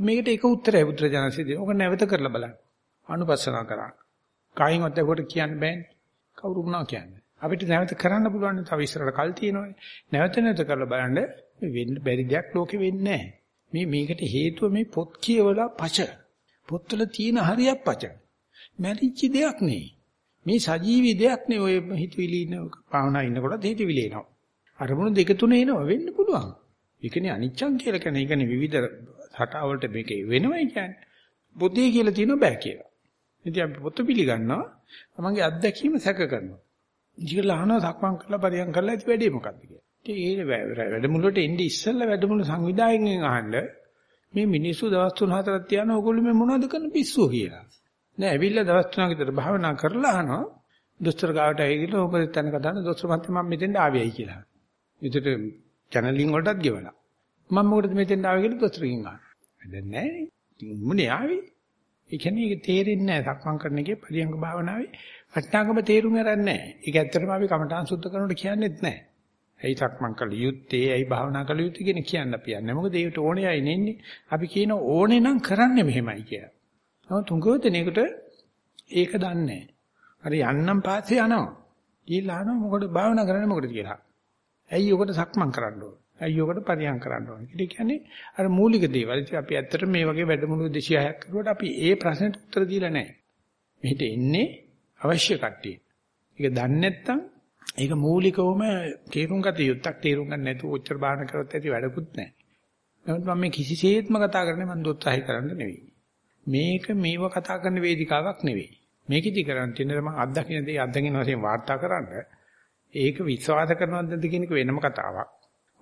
මේකට එක උත්තරයි පුත්‍රජනසේ දෙන. ඔක නැවත කරලා බලන්න. අනුපස්සනා කරා. කායින් අත්දැකුවට කියන්න බෑනේ. කවුරු වුණා කියන්නේ. අපිට නැවත කරන්න පුළුවන් තව ඉස්සරහට කල් තියෙනවානේ. නැවත නැවත කරලා බලන්න වෙන්න බැරි දෙයක් ලෝකෙ වෙන්නේ නැහැ. මේ මේකට හේතුව මේ පොත් කියවලා පච. පොත්වල තියෙන හරියක් පච. මැරිච්ච දෙයක් නෙයි. මේ සජීවී දෙයක් නෙයි ඔය හිතවිලි ඉන්න භාවනා ඉන්නකොට හිතවිලි එනවා. අරමුණු දෙක තුන එනවා වෙන්න පුළුවන්. ඒකනේ අනිච්චං කියලා කියන්නේ. ඒකනේ විවිධ රටාවලට මේක වෙනවයි කියන්නේ. පොතේ කියලා තියෙන බෑ කියලා. ඉතින් අපි පොත පිළිගන්නවා. තමන්ගේ අත්දැකීම සැක කරනවා. ඉතින් අහනවා සක්මන් කරලා පරියන් කරලා ඉතින් වැඩේ මොකක්ද කියලා. ඉතින් ඒ වැඩමුළුවට එන්නේ ඉස්සෙල්ලා වැඩමුළු සංවිධායකයන් අහන්න මේ මිනිස්සු දවස් 3-4ක් තියන ඕගොල්ලෝ මේ මොනවද කරන පිස්සුව කියලා. නෑ ඇවිල්ලා දවස් 3ක් විතර භාවනා කරලා අහනවා දොස්තර ගාවට ඇවිල්ලා ඔබ තැනක දාන දොස්තර මහත්තයා මම මෙතෙන්ට ආවේයි කියලා. ඒකට චැනලින් වලටත් ගෙවලා. මම මොකටද මෙතෙන්ට ආවේ කියලා දොස්තරගෙන් අහනවා. දැන් නෑනේ. ඉතින් මුනේ ආවේ. ඒ කියන්නේ ඒක තේරෙන්නේ නෑ සක්මන් කරන එකේ පරියංග භාවනාවේ වටිනාකම තේරුම් ගන්න නෑ. ඒක ඇත්තටම අපි කමඨාන් සුද්ධ කරනකොට කියන්නේත් නෑ. ඇයි සක්මන් කළ යුත්තේ ඇයි භාවනා කළ යුත්තේ කියන කියන්න අපි යන්නේ. මොකද ඒකට ඕනේ අය නෙන්නේ. අපි කියන ඕනේ නම් කරන්නේ මෙහෙමයි කියලා. නමුත් තුඟව දෙනේකට ඒක දන්නේ නැහැ. හරි යන්නම් පාස්සේ යනවා. ගිහිල්ලා අහනවා මොකටද භාවනා කරන්නේ මොකටද කියලා. ඇයි ඔකට සක්මන් කරන්න ඕන? ඇයි ඔකට පරියන් කරන්න ඕන? ඒ කියන්නේ අර මූලික දේවල්. ඉතින් අපි ඇත්තට මේ වගේ වැඩමුළු 206ක් කරුවට අපි ඒ ප්‍රශ්නෙට උත්තර දීලා නැහැ. මෙහෙට එන්නේ අවශ්‍ය කට්ටිය. ඒක දන්නේ නැත්නම් ඒක මූලිකවම තේරුම් ගත යුත්තක් තේරුම් ගන්න නැතුව ඔච්චර බාහන කරත් ඇති වැඩකුත් නැහැ. නමුත් මම මේ කිසිසේත්ම කතා කරන්නේ මම දොස්සහයි කරන්න නෙවෙයි. මේක මේව කතා කරන වේදිකාවක් නෙවෙයි. මේකෙදි කරන්න තියෙන මම අත්දකින්න දේ අත්දකින්න වශයෙන් වාර්තා කරන්න ඒක විශ්වාස කරනවද නැද්ද කියන එක වෙනම කතාවක්.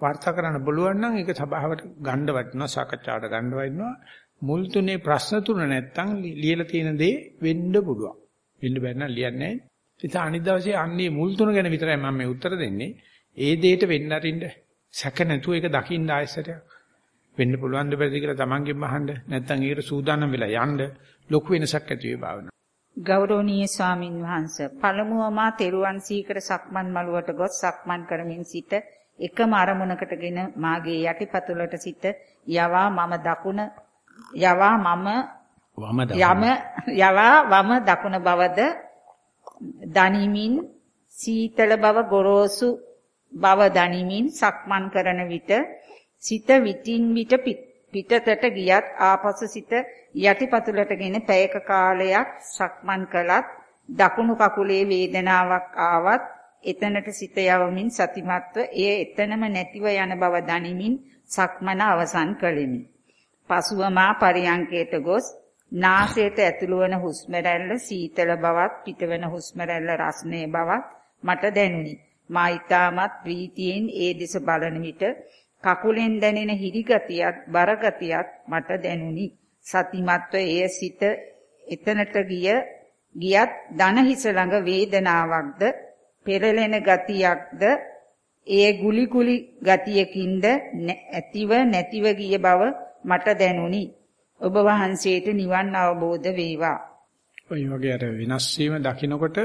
වාර්තා කරන්න බලුවන් නම් ඒක සභාවට ගන්න වටිනවා සාකච්ඡාවට ගන්න වටිනවා. මුල් තුනේ ප්‍රශ්න තුන නැත්තම් ලියලා තියෙන දේ වෙන්න පුළුවන්. වෙන්න බැරි නම් ලියන්නේ නැහැ. ඉතින් අනිත් දවසේ අන්නේ මුල් තුන ගැන විතරයි මම මේ උත්තර දෙන්නේ. ඒ දෙයට වෙන්න අරින්න සැක නැතුව ඒක දකින්න ආයසරයක්. වෙන්න පුළුවන් දෙපැති කියලා තමන්ගෙන් අහන්න. නැත්නම් ඒකට සූදානම් වෙලා යන්න ලොකු වෙනසක් ඇති වෙයි භාවනාව. ගෞරවනීය ස්වාමින් වහන්සේ පළමුව මා තෙරුවන් සීකර සක්මන් මළුවට ගොස් සක්මන් කරමින් සිට එකම අරමුණකටගෙන මාගේ යටිපතුලට සිට යවා මම දකුණ යවා මම යම යවා වම දකුණ බවද දනිමින් සීතල බව ගොරෝසු බව දනිමින් සක්මන් කරන විට සිත විටින් විට පිටතට ගියත් ආපසු සිත යටිපතුලටගෙන පැයක කාලයක් සක්මන් කළත් දකුණු කකුලේ වේදනාවක් ආවත් එතනට සිත යවමින් සතිමත්ව එය එතනම නැතිව යන බව දනිමින් සක්මන අවසන් කළෙමි. පසුව මා පරියංකයට ගොස් නාසයට ඇතුළු වන හුස්ම රැල්ල සීතල බවත් පිටවන හුස්ම රැල්ල රස්නේ බවත් මට දැනුනි. මා ඊටමත් ප්‍රීතියෙන් ඒ දෙස බලන විට කකුලෙන් දැනෙන හිරි ගතියත් බර ගතියත් මට දැනුනි. සතිමත්ව එය සිත එතනට ගිය ගියත් දන හිස ළඟ වේදනාවක්ද පෙරලෙන ගතියක්ද ඒ ගුලි ගුලි ගතියකින්ද ඇතිව නැතිව ගිය බව මට දැනුනි. ඔබ වහන්සේට නිවන් අවබෝධ වේවා. ඔය වගේ අර විනාශ වීම දකිනකොට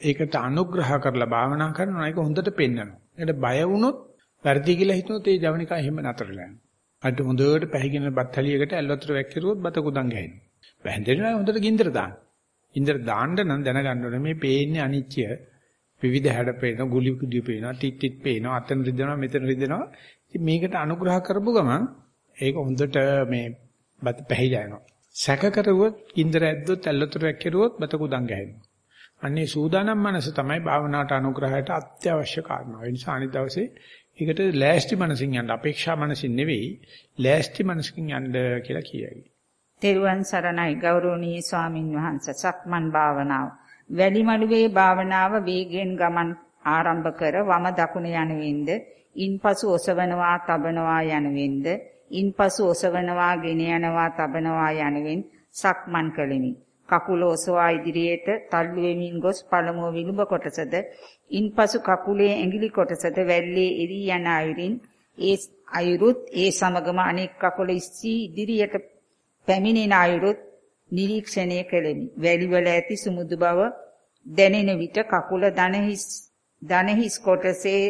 ඒකට අනුග්‍රහ කරලා භාවනා කරනවා ඒක හොඳට පෙන්වනවා. ඒකට බය වුණොත් වැඩි කියලා හිතුනොත් ඒ ජවනිකා එහෙම නතරලා යනවා. අද හොඳට පැහිගෙන බත් හැලියකට ඇල්වතර වැක්කිරුවොත් බත කුඩන් ගහනවා. වැහෙන්දෙනවා හොඳට ගින්දර දාන්න. ගින්දර දාන්න නම් දැනගන්න ඕනේ මේ පේන්නේ අනිත්‍ය විවිධ හැඩ පේන ගුලි කුඩි පේනවා ටික් ටික් පේනවා අතන රිදෙනවා මෙතන රිදෙනවා. ඉතින් මේකට අනුග්‍රහ කරපු ගමන් ඒක හොඳට මේ බත පැහිලා යනවා. සැක කරුවොත් ගින්දර ඇද්දොත් ඇල්ලතර වැක්කිරුවොත් බත කුඩන් ගහනවා. අන්නේ සූදානම් මනස තමයි භාවනාවට අනුග්‍රහයට අත්‍යවශ්‍ය කාරණා. ඒ නිසා අනිත් දවසේ ඒකට ලෑස්ති මනසින් යන්න අපේක්ෂා මනසින් නෙවෙයි ලෑස්ති මනසකින් යන්න කියලා කියයි. තෙරුවන් සරණයි ගෞරවනීය ස්වාමින් වහන්සේ සක්මන් භාවනාව. වැලිමඩුවේ භාවනාව වේගෙන් ගමන් ආරම්භ කර වම දකුණ යන වෙන්ද, ඉන්පසු ඔසවනවා, තබනවා යන වෙන්ද, ඉන්පසු ඔසවනවා, ගෙන යනවා, තබනවා යන වෙන් සක්මන් කළෙමි. කකුල ඔසවා ඉදිරියට තල්ලු වෙමින් ගොස් පළමුව විලුඹ කොටසද ඉන්පසු කකුලේ ඇඟිලි කොටසද වැල්ලේ එරී යන අයුරින් ඒ අයුරුත් ඒ සමගම අනෙක් කකුල ඉස්සී ඉදිරියට පැමිණෙන අයුරුත් නිරීක්ෂණය කෙලෙමි. වැලිවල ඇති සුමුදු බව දැනෙන විට කකුල දනහිස් දනහිස් කොටසේ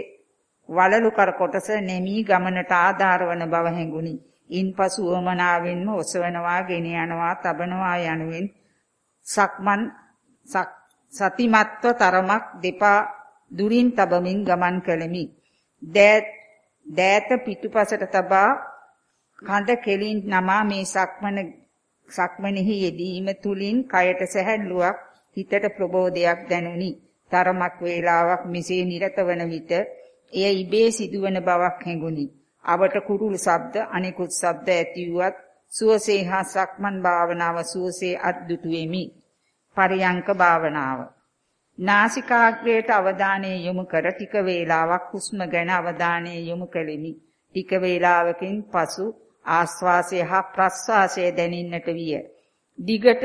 වලලු කර කොටස නැමී ගමනට ආධාර වන බව හැඟුනි. ඉන්පසු වමනාවෙන්ම ඔසවනවා, ගෙන යනවා, තබනවා යනුවෙන් සක්මන් සතිමත්ව තරමක් දෙපා දුරින් තබමින් ගමන් කළෙමි. දෑත පිටුපසට තබා කඳ කෙලින් නමා මේ සක්මන සක්මනෙහි යෙදීම තුලින් කයට සැහැල්ලුවක් හිතට ප්‍රබෝධයක් දැනුනි. තරමක් වේලාවක් මෙසේ නිරත වන විට එය ඉබේ සිදුවන බවක් හැඟුනි. අවට කුරුළු ශබ්ද අනිකුත් ශබ්ද ඇති වුවත් සුවසේ හා සක්මන් භාවනාව සුවසේ අද්දුටු වෙමි. පරියංක භාවනාව. නාසිකාග්‍රයට අවධානය යොමු කර ටික වේලාවක් හුස්ම ගැන අවධානය යොමු කෙලිමි. ටික වේලාවකින් පසු ආස්වාසය හා ප්‍රස්වාසය දැනින්නට විය. දිගට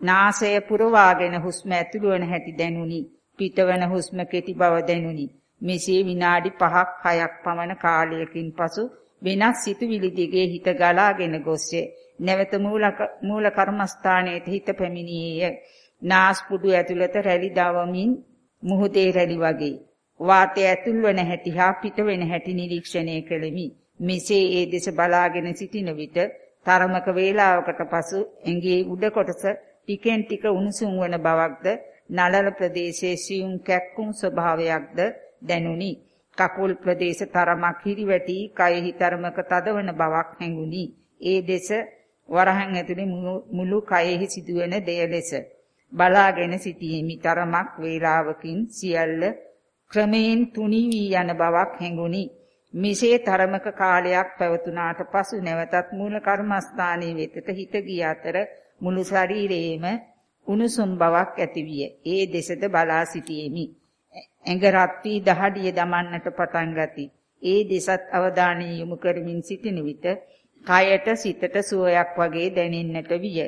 නාසය පුරවාගෙන හුස්ම ඇතුළු වන හැටි දැනුනි. පිටවන හුස්ම කෙටි බව දැනුනි. මෙසේ විනාඩි 5ක් 6ක් පමණ කාලයකින් පසු වෙනස් සිතුවිලි දිගේ හිත ගලාගෙන ගොස්සේ නැවත මූල කර්මස්ථානයේ හිත පැමිණියේය. නාස්පුඩු ඇතුළත රැලි දවමින් මුහුදේ රැලි වගේ වාතය ඇතුල් වන හැටි හා පිට වෙන හැටි නිරීක්ෂණය කෙලිමි. මෙසේ ඒ දෙස බලාගෙන සිටින විට තරමක වේලාවකට පසු ඇඟේ උඩ කොටස ටිකෙන් ටික උණුසුම් වන බවක්ද නළල ප්‍රදේශයේ සියුම් කැක්කුම් ස්වභාවයක්ද දැනුනි. කකුල් ප්‍රදේශ තරමක් හිරිවැටි කයෙහි තරමක තදවන බවක් හැඟුනි. ඒ දෙස වරහන් ඇතුලේ මුළු කයෙහි සිදුවෙන දෙය ලෙස බලාගෙන සිටීමි තරමක් වේලාවකින් සියල්ල ක්‍රමයෙන් තුනී වී යන බවක් හැඟුනි. මිසේ තරමක කාලයක් පැවතුනාට පසු නැවතත් මූල කර්මස්ථානයේ වෙතට හිත ගිය අතර මුළු ශරීරයේම උණුසුම් බවක් ඇතිවිය. ඒ දෙසද බලා සිටීමි. ඇඟ රත් වී දහඩිය දමන්නට පටන් ගති. ඒ දෙසත් අවධානය යොමු කරමින් සිටින විට කයට සිතට සුවයක් වගේ දැනෙන්නට විය.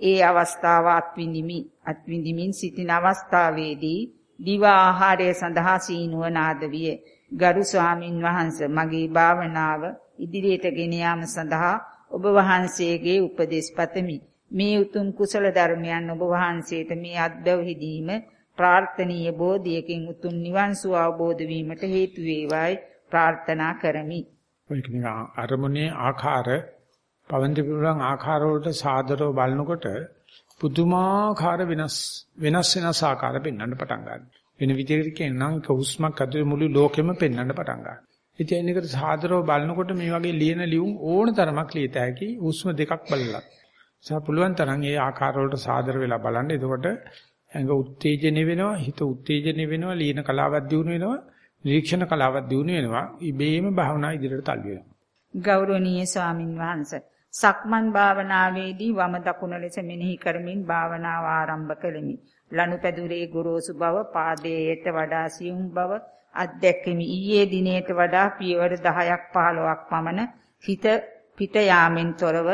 ඒ අවස්ථාව අත්විඳිමි. අත්විඳිමින් සිටින අවස්ථාවේදී දිව ආහාරය සඳහා සීනුව නාද විය. ගරු ස්වාමින් වහන්සේ මගේ භාවනාව ඉදිරියට ගෙන යාම සඳහා ඔබ වහන්සේගේ උපදෙස් පතමි. මේ උතුම් කුසල ධර්මයන් ඔබ වහන්සේට මේ අත්දැව හිදීම ප්‍රාර්ථනීය බෝධියකින් උතුම් නිවන් සුව අවබෝධ වීමට හේතු වේවායි ප්‍රාර්ථනා කරමි. ඔයක නිකන් අරමුණේ ආකාර පවන්ති පුරන් ආකාර වලට සාදරව බලනකොට පුදුමාකාර වෙනස් වෙනස් වෙනස් ආකාර පෙන්වන්න පටන් ගන්නවා. වෙන විදිහකට කියනනම් එක හුස්මක් ඇතුලේ මුළු ලෝකෙම පෙන්වන්න පටන් ගන්නවා. ඉතින් ඒකට සාදරව බලනකොට මේ වගේ ලියන ලියුම් ඕන තරමක් ලියත හැකි හුස්ම දෙකක් බලලා. සා පුළුවන් තරම් ඒ ආකාර වලට සාදර වෙලා බලන්න. එතකොට ඇඟ උත්තේජනය වෙනවා, හිත උත්තේජනය වෙනවා, ලියන කලාවක් දියුණු වෙනවා, නිරීක්ෂණ කලාවක් දියුණු වෙනවා. ඉබේම භාවනා ඉදිරියට තල්ලු වෙනවා. ගෞරවනීය ස්වාමින් වහන්සේ සක්මන් භාවනාවේදී වම දකුණ ලෙස මෙනෙහි කරමින් භාවනාව ආරම්භ කළෙමි. ලනුපැදුරේ ගොරෝසු බව, පාදයේට වඩා සියුම් බව අත්දැකෙමි. ඊයේ දිනේට වඩා පියවර 10ක් 15ක් පමණ හිත පිට යාමෙන් තොරව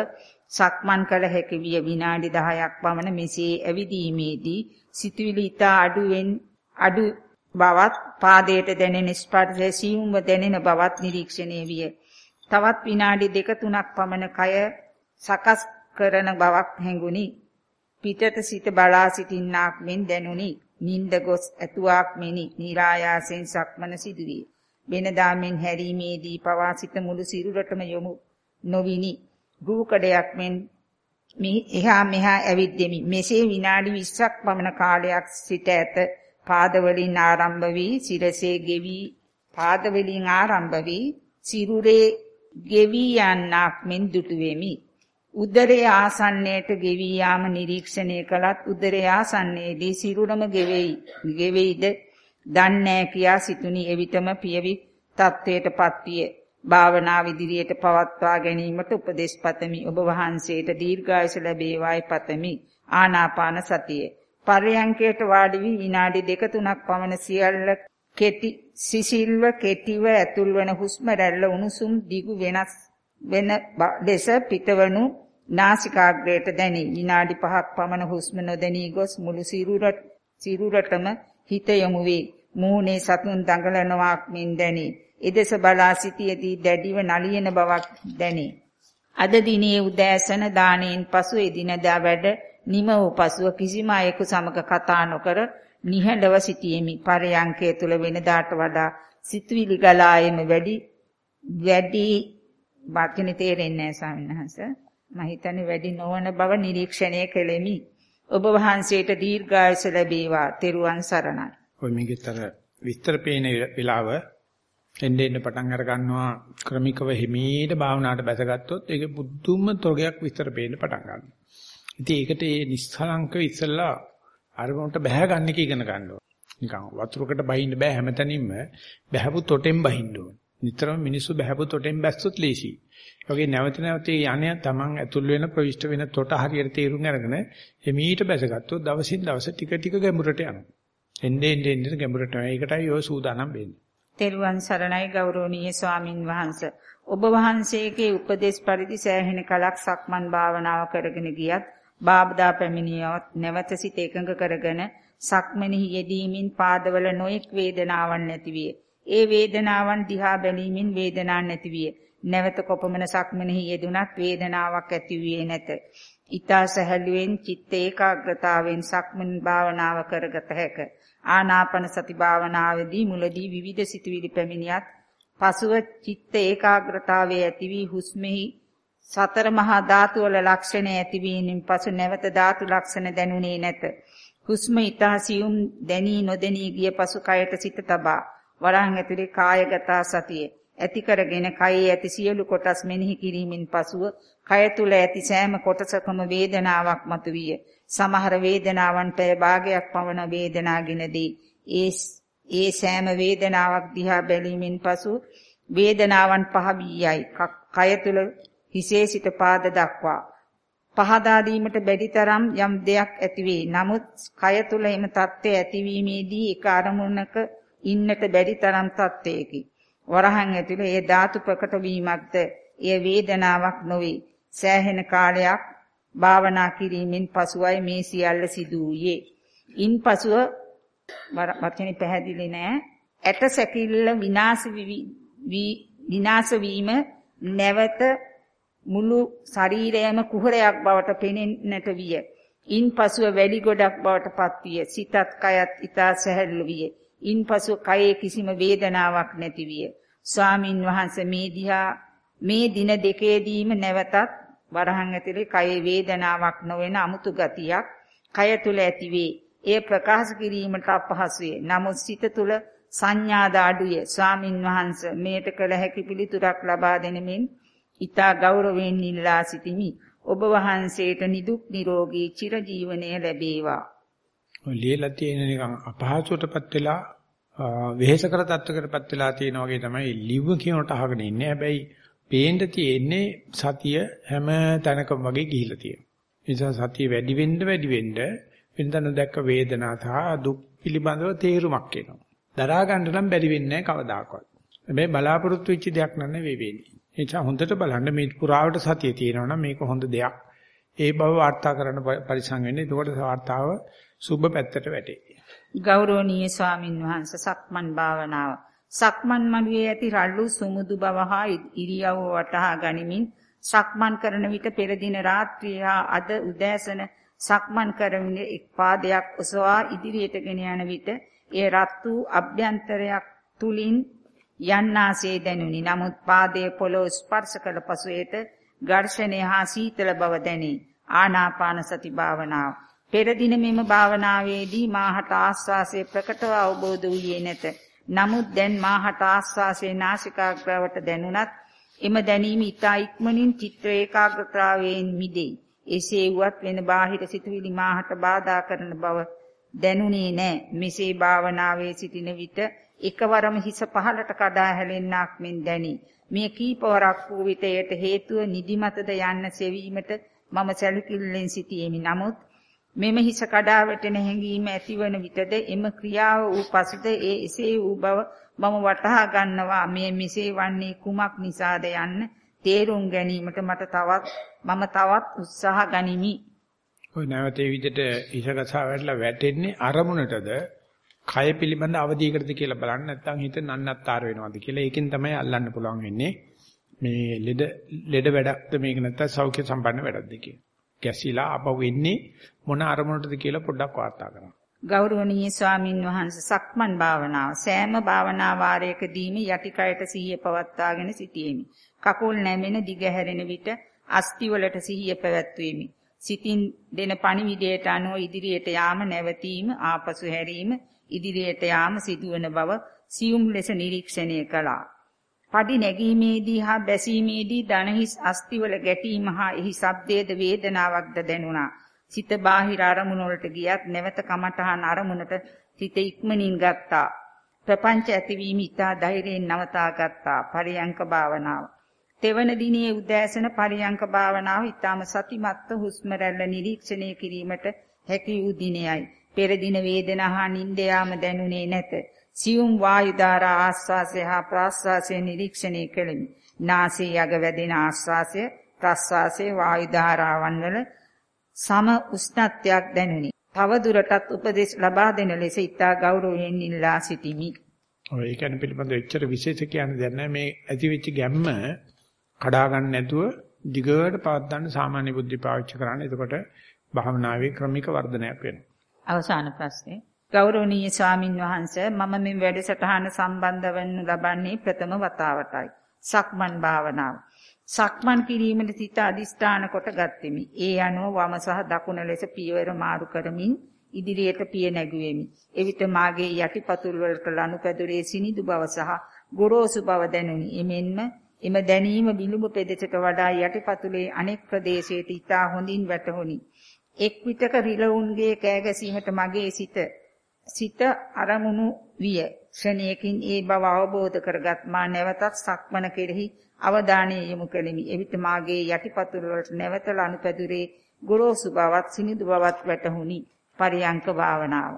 සක්මන් කළ හැකි විය විනාඩි 10ක් පමණ මෙසේ ඇවිදීමේදී සිතුවිලි ඉතා අඩුවෙන් අඩු බවත් පාදයට දැනෙන ස්පර්ශය සියුම්ව දැනෙන බවත් නිරීක්ෂණය විය. තවත් විනාඩි දෙක තුනක් පමණ කය සකස් කරන බවක් හැඟුනි. පිටත සිට බලා සිටින්නාක් මෙන් දැනුනි. නිින්ද ගොස් ඇතුවාක් මෙනි. નિરાයාසෙන් සක්මන සිදුවේ. වෙනදා මෙන් හැරීමේදී පවා සිත මුළු සිරුරටම යොමු නොවිනි. රූකඩයක් මෙන් මේ එහා මෙහා ඇවිද්දෙමි. මෙසේ විනාඩි 20ක් පමණ කාලයක් සිට ඇත. පාදවලින් ආරම්භ වී සිරසේ ගෙවි පාදවලින් ආරම්භ වී සිරුරේ ගෙවි යන්නක් මෙන් දුටු වෙමි. උදරයේ ආසන්නයට ගෙවි යාම නිරීක්ෂණය කළත් උදරයේ ආසන්නයේදී සිරුරම ගෙවෙයි. ගෙවෙයිද දන්නේ කියා සිතුනි එවිටම පියවි තත්වයටපත් විය. භාවනා විදිරියට පවත්වා ගැනීමට උපදෙස් පතමි. ඔබ වහන්සේට දීර්ඝායුෂ ලැබේවායි පතමි. ආනාපාන සතිය. පරයන්කයට වාඩි වී විනාඩි දෙක තුනක් පමණ සියල්ල කෙටි සිසිල්ව කෙටිව ඇතුල් වන හුස්ම රැල්ල උණුසුම් දිගු වෙනස් වෙන ලෙස පිටවනු නාසිකාග්‍රයට දැනේ. විනාඩි 5ක් පමණ හුස්ම නොදැනී ගොස් මුළු සිරුරට සිරුරටම හිත යොමු වේ. මූණේ සතුන් දඟලනවාක් මෙන් දැනේ. එදෙස බලා සිටියේදී දැඩිව නලියන බවක් දැනේ. අද දිනේ උදෑසන දාණයෙන් පසු එදිනදා වැඩ නිම වූ පසුව කිසිම අයෙකු සමග කතා නොකර නිහඬව සිටියෙමි. පරයන්කය තුල වෙනදාට වඩා සිතුවිලි ගලායෙම වැඩි වැඩි වාක්‍යනේ තේරෙන්නේ නැහැ ස්වාමීන් වහන්සේ. මම හිතන්නේ වැඩි නොවන බව නිරීක්ෂණය කෙලෙමි. ඔබ වහන්සේට දීර්ඝායුෂ ලැබේවා. තෙරුවන් සරණයි. ඔය මේකතර විස්තර පේන වෙලාව එන්න එන්න පටන් අර ගන්නවා ක්‍රමිකව හිමීට භාවනාවට බැසගත්තොත් ඒක බුද්ධුම තොගයක් විස්තර පේන්න පටන් ගන්නවා. ඉතින් ඒකට මේ නිස්සලංක ඉස්සලා අරමුණට බැහැ ගන්න එක ඉගෙන ගන්නවා. නිකන් වතුරකට බහින්න බෑ හැමතැනින්ම බැහැපු තොටෙන් බහින්න ඕන. නිතරම මිනිස්සු බැහැපු තොටෙන් බැස්සොත් ලේසි. ඒ වගේ නැවත නැවත යන්නේ තමන් ඇතුල් වෙන ප්‍රවිෂ්ඨ වෙන තොට හරියට තේරුම් අරගෙන එමීට බැසගත්තොත් දවසින් දවස ටික ටික ගැඹුරට යනවා. එන්නේ එන්නේ එන්නේ ගැඹුරට යනවා. ඒකටයි ඔය සූදානම් වෙන්නේ. තෙරුවන් සරණයි ගෞරවනීය ස්වාමින් වහන්සේ. ඔබ වහන්සේගේ උපදේශ පරිදි සෑහෙන කලක් සක්මන් භාවනාව කරගෙන ගියත් බාබදා පැමිණියොත් නැවත සිත එකඟ කරගෙන සක්මනෙහි යෙදීමින් පාදවල නොඑක් වේදනාවක් නැතිවිය. ඒ වේදනාවන් දිහා බැලීමෙන් වේදනාවක් නැතිවිය. නැවත කොපමණ සක්මනෙහි යෙදුනත් වේදනාවක් ඇතිවියේ නැත. ඊතා සැහැල්ලුවෙන් චිත්ත ඒකාග්‍රතාවෙන් සක්මන් භාවනාව කරගත හැකිය. ආනාපාන සති භාවනාවේදී මුලදී විවිධ සිතුවිලි පැමිණියත් පසුව චිත්ත ඒකාග්‍රතාවයේ ඇති වී හුස්මෙහි සතර මහා ධාතු වල ලක්ෂණ ඇති වීමෙන් පසු නැවත ධාතු ලක්ෂණ දැනුනේ නැත. හුස්ම ඊතා සියුම් දැනී නොදැනී ගිය පසු කයට සිත තබා වරහන් ඇතුලේ කායගත සතිය ඇති කරගෙන කයේ ඇති සියලු කොටස් මෙනෙහි කිරීමෙන් පසුව කය තුල ඇති සෑම කොටසකම වේදනාවක් මතුවිය. සමහර වේදනාවන් පැය භාගයක් පවන වේදනාගිනදී ඒ ඒ සෑම වේදනාවක් දිහා බැලීමෙන් පසු වේදනාවන් පහ වී යයි. කය තුල හිසේ සිට පාද දක්වා පහදා දීමට බැරි තරම් යම් දෙයක් ඇතිවේ. නමුත් කය තුල එම தත්ත්වය ඇතිවීමේදී එක අරමුණක ඉන්නට බැරි තරම් තත්ත්වයකි. වරහන් ඇතුලේ ඒ ධාතු ප්‍රකට වීමක්ද එය වේදනාවක් නොවේ. සෑහෙන කාලයක් භාවනා කිරීමෙන් පසුවයි මේ සියල්ල සිදු වූයේ. ඉන්පසුව වචනේ පැහැදිලි නෑ. ඇට සැකිල්ල විනාශ විනාශ වීම නැවත මුළු ශරීරයම කුහරයක් බවට පෙනෙන්නට විය. ඉන්පසුව වැලි ගොඩක් බවට පත්විය. සිතත් කයත් ඊතා සැහැල්ලු විය. ඉන්පසුව කයේ කිසිම වේදනාවක් නැති විය. ස්වාමින් වහන්සේ මේ දිහා මේ දින දෙකේදීම නැවතත් වරහන් ඇතුලේ කයේ වේදනාවක් නොවන අමුතු ගතියක් කය තුල ඇතිවේ. එය ප්‍රකාශ කිරීමට අපහසුය. නමුත් සිත තුල සංඥාද අඩුය. ස්වාමින් වහන්සේ මේට කළ හැකි පිළිතුරක් ලබා දෙනෙමින් ඊතා ගෞරවයෙන් ඉල්ලා සිටිමි. ඔබ වහන්සේට නිදුක් නිරෝගී චිරජීවනය ලැබේවා. ඔය ලියලා තියෙන නිකන් අපහසුටපත් වෙලා වෙහෙස කර තත්ත්වකටපත් වෙලා තියෙන වගේ තමයි ලිව්ව කියනට අහගෙන ඉන්නේ. හැබැයි පේන්න තියෙන්නේ සතිය හැම තැනකම වගේ ගිහිලා තියෙනවා. ඒ නිසා සතිය වැඩි වෙන්න වැඩි වෙන්න වෙනදන දැක්ක වේදනා සහ දුක් පිළිබඳව තේරුමක් එනවා. දරා ගන්න නම් බැරි වෙන්නේ නැහැ කවදාකවත්. හැබැයි බලාපොරොත්තු වෙච්ච දෙයක් නන්නේ වේ වෙන්නේ. ඒ නිසා හොඳට බලන්න මේ පුරාවට සතිය තියෙනවා නම් මේක හොඳ දෙයක්. ඒ බව වාර්තා කරන්න පරිසං වෙන්නේ. එතකොට වාර්තාව සුබ පැත්තට වැටේ. ගෞරවනීය ස්වාමින් වහන්සේ සක්මන් භාවනාව. සක්මන් මළුවේ ඇති රළු සුමුදු බව හා ඉරියව්ව වටහා ගනිමින් සක්මන් කරන විට පෙර දින රාත්‍රියේ හා අද උදෑසන සක්මන් කරමින් එක් පාදයක් ඔසවා ඉදිරියට ගෙන යන විට ඒ රත් වූ අභ්‍යන්තරයක් තුලින් යන්නාසේ දැනුනි. නමුත් පාදයේ පොළොව ස්පර්ශ කළ පසු ඒට ඝර්ෂණය හා සීතල බව දැනේ. ආනාපාන සති භාවනාව. පෙර දින මෙම භාවනාවේදී මාහට ආස්වාසයේ ප්‍රකටව අවබෝධ වූයේ නැත. නමුත් දැන් මාහට ආස්වාසයේ නාසිකාග්‍රවට දැනුණත් එම දැනීම ඊතා ඉක්මනින් චිත්‍ර ඒකාග්‍රතාවයෙන් මිදේ. එසේ වුවත් වෙන බාහිර සිතුවිලි මාහට බාධා කරන බව දැනුනේ නැහැ. මෙසේ භාවනාවේ සිටින විට එකවරම හිස පහළට කඩා හැලෙන්නක් මෙන් දැනි. මේ කීපවරක් වූ විටයට හේතුව නිදිමතද යන්න සෙවීමට මම සැලකිල්ලෙන් සිටියෙමි. නමුත් මෙම හිස කඩා වැටෙන හැඟීම ඇතිවන විටද එම ක්‍රියාව වූ පසුද ඒ එසේ වූ බව මම වටහා ගන්නවා. මේ මෙසේ වන්නේ කුමක් නිසාද යන්න තේරුම් ගැනීමට මට තවත් මම තවත් උත්සාහ ගනිමි. ඔය නැවතේ විදිහට ඉසකසා වැටලා වැටෙන්නේ අරමුණටද කය පිළිබඳ අවධියකටද කියලා බලන්න නැත්නම් හිත නන්නත්තර වෙනවද කියලා ඒකෙන් තමයි අල්ලන්න පුළුවන් වෙන්නේ මේ ලෙඩ ලෙඩ වැඩක්ද මේක නැත්නම් සෞඛ්‍ය සම්පන්න වැඩක්ද කියලා. ගැසිලා අපව වෙන්නේ මොන අරමුණටද කියලා පොඩ්ඩක් වාර්තා කරන්න. ගෞරවනීය ස්වාමින් වහන්සේ සක්මන් භාවනාව සෑම භාවනා වාරයකදීම යටි කයට සිහිය පවත්වාගෙන සිටීමේ කකුල් නැමෙන දිග හැරෙන විට අස්තිවලට සිහිය පැවැත්වීමි. සිතින් දෙන පණිවිඩයට අනුව ඉදිරියට යාම නැවතීම ආපසු හැරීම ඉදිරියට යාම සිදුවන බව සියුම් ලෙස නිරීක්ෂණය කළා. පඩි නැගීමේදී හා බැසීමේදී දනහිස් අස්තිවල ගැටීම හා එහි ශබ්දයේද වේදනාවක්ද දැනුණා. සිත බාහිර අරමුණ වලට ගියත් නැවත කමඨහන් අරමුණට සිත ඉක්මනින් ගත්තා. ප්‍රපංච ඇතිවීම ඉතා ධෛර්යයෙන් නවතා ගත්තා. පරියංක භාවනාව. තෙවන දිනේ උදෑසන පරියංක භාවනාව ඊටම සතිමත්ව හුස්ම රැල්ල නිරීක්ෂණය කිරීමට හැකි වූ දිනයයි. පෙර දින වේදනා හා නිින්ද යාම දැනුනේ නැත. සියුම් වායු ධාරා ආස්වාසය හා ප්‍රාස්වාසය නිරීක්ෂණය කෙලිමි. නාසයේ යග වැදෙන ආස්වාසය ප්‍රාස්වාසයේ වායු ධාරාවන් වල සම උෂ්ණත්වයක් දැනුනි. තව දුරටත් උපදෙස් ලබා දෙන ලෙස ඉතා ගෞරවයෙන් ඉල්ලා සිටිමි. ඔය ඒ කියන්නේ පිළිබඳව එච්චර විශේෂ කියන්න දෙයක් නැහැ මේ ඇති වෙච්ච ගැම්ම කඩා ගන්න නැතුව දිගට පවත් ගන්න සාමාන්‍ය බුද්ධි පාවිච්චි කරන්න. එතකොට භාවනාවේ ක්‍රමික වර්ධනයක් වෙනවා. අවසාන ප්‍රශ්නේ ගෞරවනීය ස්වාමින් වහන්සේ මම මේ වැඩසටහන සම්බන්ධ වෙනු ලබන්නේ ප්‍රථම වතාවටයි. සක්මන් භාවනාව. සක්මන් කිරීමට සිත අදිස්ථාන කොට ගත්ෙමි. ඒ අනුව වම සහ දකුණ ලෙස පියවර මාරු කරමින් ඉදිරියට පිය නැගුවෙමි. එවිට මාගේ යටිපතුල් වලට ලනුපැදුරේ සිනිදු බව සහ ගොරෝසු බව දැනුනි. එමෙන්ම එම දැනීම විලුඹ පෙදෙසට වඩා යටිපතුලේ අනෙක් ප්‍රදේශයට ඉතා හොඳින් වැටහුණි. එක් විටක රිලවුන්ගේ කෑගැසීමට මගේ සිත සිත අරමුණු විය. ක්ෂණයකින් ඒ බව අවබෝධ කරගත් මා නැවතත් සක්මන කෙරෙහි අවධානය යොමු කෙලිමි. එවිට මාගේ යටිපතුල වලට නැවත ලනුපැදුරේ ගොරෝසු බවත් සිනිඳු බවත් වැටහුණි. පරියංක භාවනාව.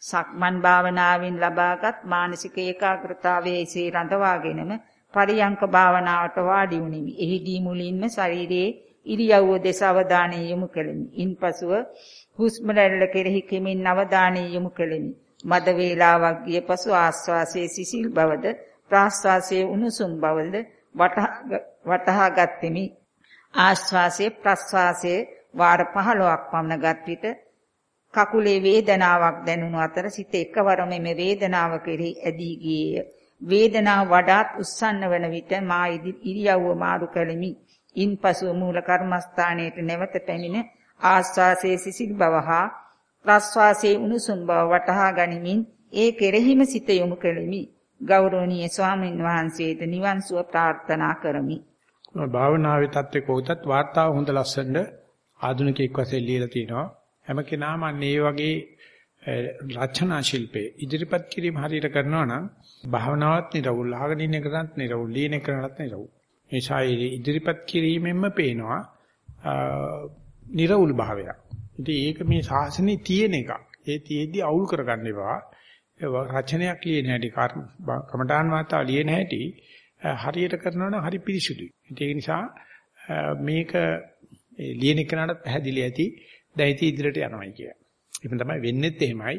සක්මන් භාවනාවෙන් ලබාගත් මානසික ඒකාග්‍රතාවයේ සේ රඳවාගෙනම පරියංක භාවනාවට වාඩි වුනිමි. එහිදී මුලින්ම ශරීරයේ ඉරියව්ව දෙස අවධානය යොමු කෙලිමි. ඉන්පසුව හුස්ම රැල්ල කෙරෙහි කෙමින් අවධානය යොමු කෙලිමි. මද වේලාවක් ගිය පසු ආස්වාසයේ සිසිල් බවද ප්‍රාස්වාසයේ උණුසුම් බවද වටහා ගත්ෙමි. ආස්වාසයේ ප්‍රස්වාසයේ වාර 15ක් පමණ ගත් විට කකුලේ වේදනාවක් දැනුණු අතර සිත එකවරම මේ වේදනාව කෙරෙහි ඇදී ගියේය. වේදනාව වඩාත් උස්සන්න වන විට මා ඉරියව්ව මාරු කළෙමි. ඉන්පසු මූල කර්මස්ථානයේට නැවත පැමිණ ආස්වාසයේ සිසිල් බව හා ප්‍රස්වාසයේ උණුසුම් බව වටහා ගනිමින් ඒ කෙරෙහිම සිත යොමු කෙලිමි. ගෞරවනීය ස්වාමීන් වහන්සේට නිවන් සුව ප්‍රාර්ථනා කරමි. භාවනාවේ தත්ත්වේ කොහොතත් වාර්තාව හොඳ ලස්සනට ආධුනිකයෙක් වශයෙන් ලියලා තිනවා. හැම කෙනාම අන්න ඒ වගේ රචනා ශිල්පේ ඉදිරිපත් කිරීම හරියට කරනවා නම් භාවනාවත් නිරවුල්, අහගෙන ඉන්න එකටත් නිරවුල්, ලියන එකටත් නිරවුල්. මේ ශාරීරික ඉදිරිපත් කිරීමෙන්ම පේනවා නිර්වුල් භාවයක්. ඉතින් ඒක මේ ශාසනයේ තියෙන එකක්. ඒ තියේදී අවුල් කරගන්න එපා. රචනයක් ලියන හැටි කමඨාන් වාතාව ලියන හැටි හරියට කරනවා නම් හරි පිරිසුදුයි. ඒක නිසා මේක ලියන එකනට පැහැදිලි ඇති දැයිති ඉදිරියට යනවායි කිය. ඒක තමයි වෙන්නේත් එහෙමයි.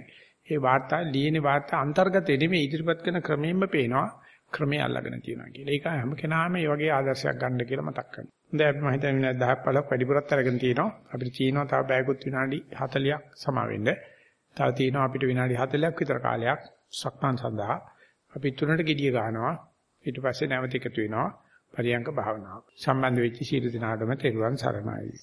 ඒ වාර්තා ලියන වාර්තා අන්තර්ගතෙ නෙමෙයි ඉදිරිපත් කරන ක්‍රමයෙන්ම පේනවා ක්‍රමයේ අල්ලගෙන තියෙනවා කියලා. ඒක හැම කෙනාම මේ වගේ ආදර්ශයක් ගන්න කියලා මතක් කරනවා. දැන් අපි මම හිතන්නේ විනාඩි 10ක් 15ක් වැඩිපුරත් අරගෙන තියෙනවා. අපිට තියෙනවා තව බෑගුත් විනාඩි 40ක් සමා වෙන්න. තව තියෙනවා අපිට විනාඩි 40ක් විතර කාලයක් සක්මන් සඳහා. අපි තුනට gediya ගන්නවා. ඊට පස්සේ නැවත එකතු වෙනවා. පරියංග භාවනාව. සම්බන්ධ වෙච්ච සීල දිනාටම තෙරුවන් සරණයි.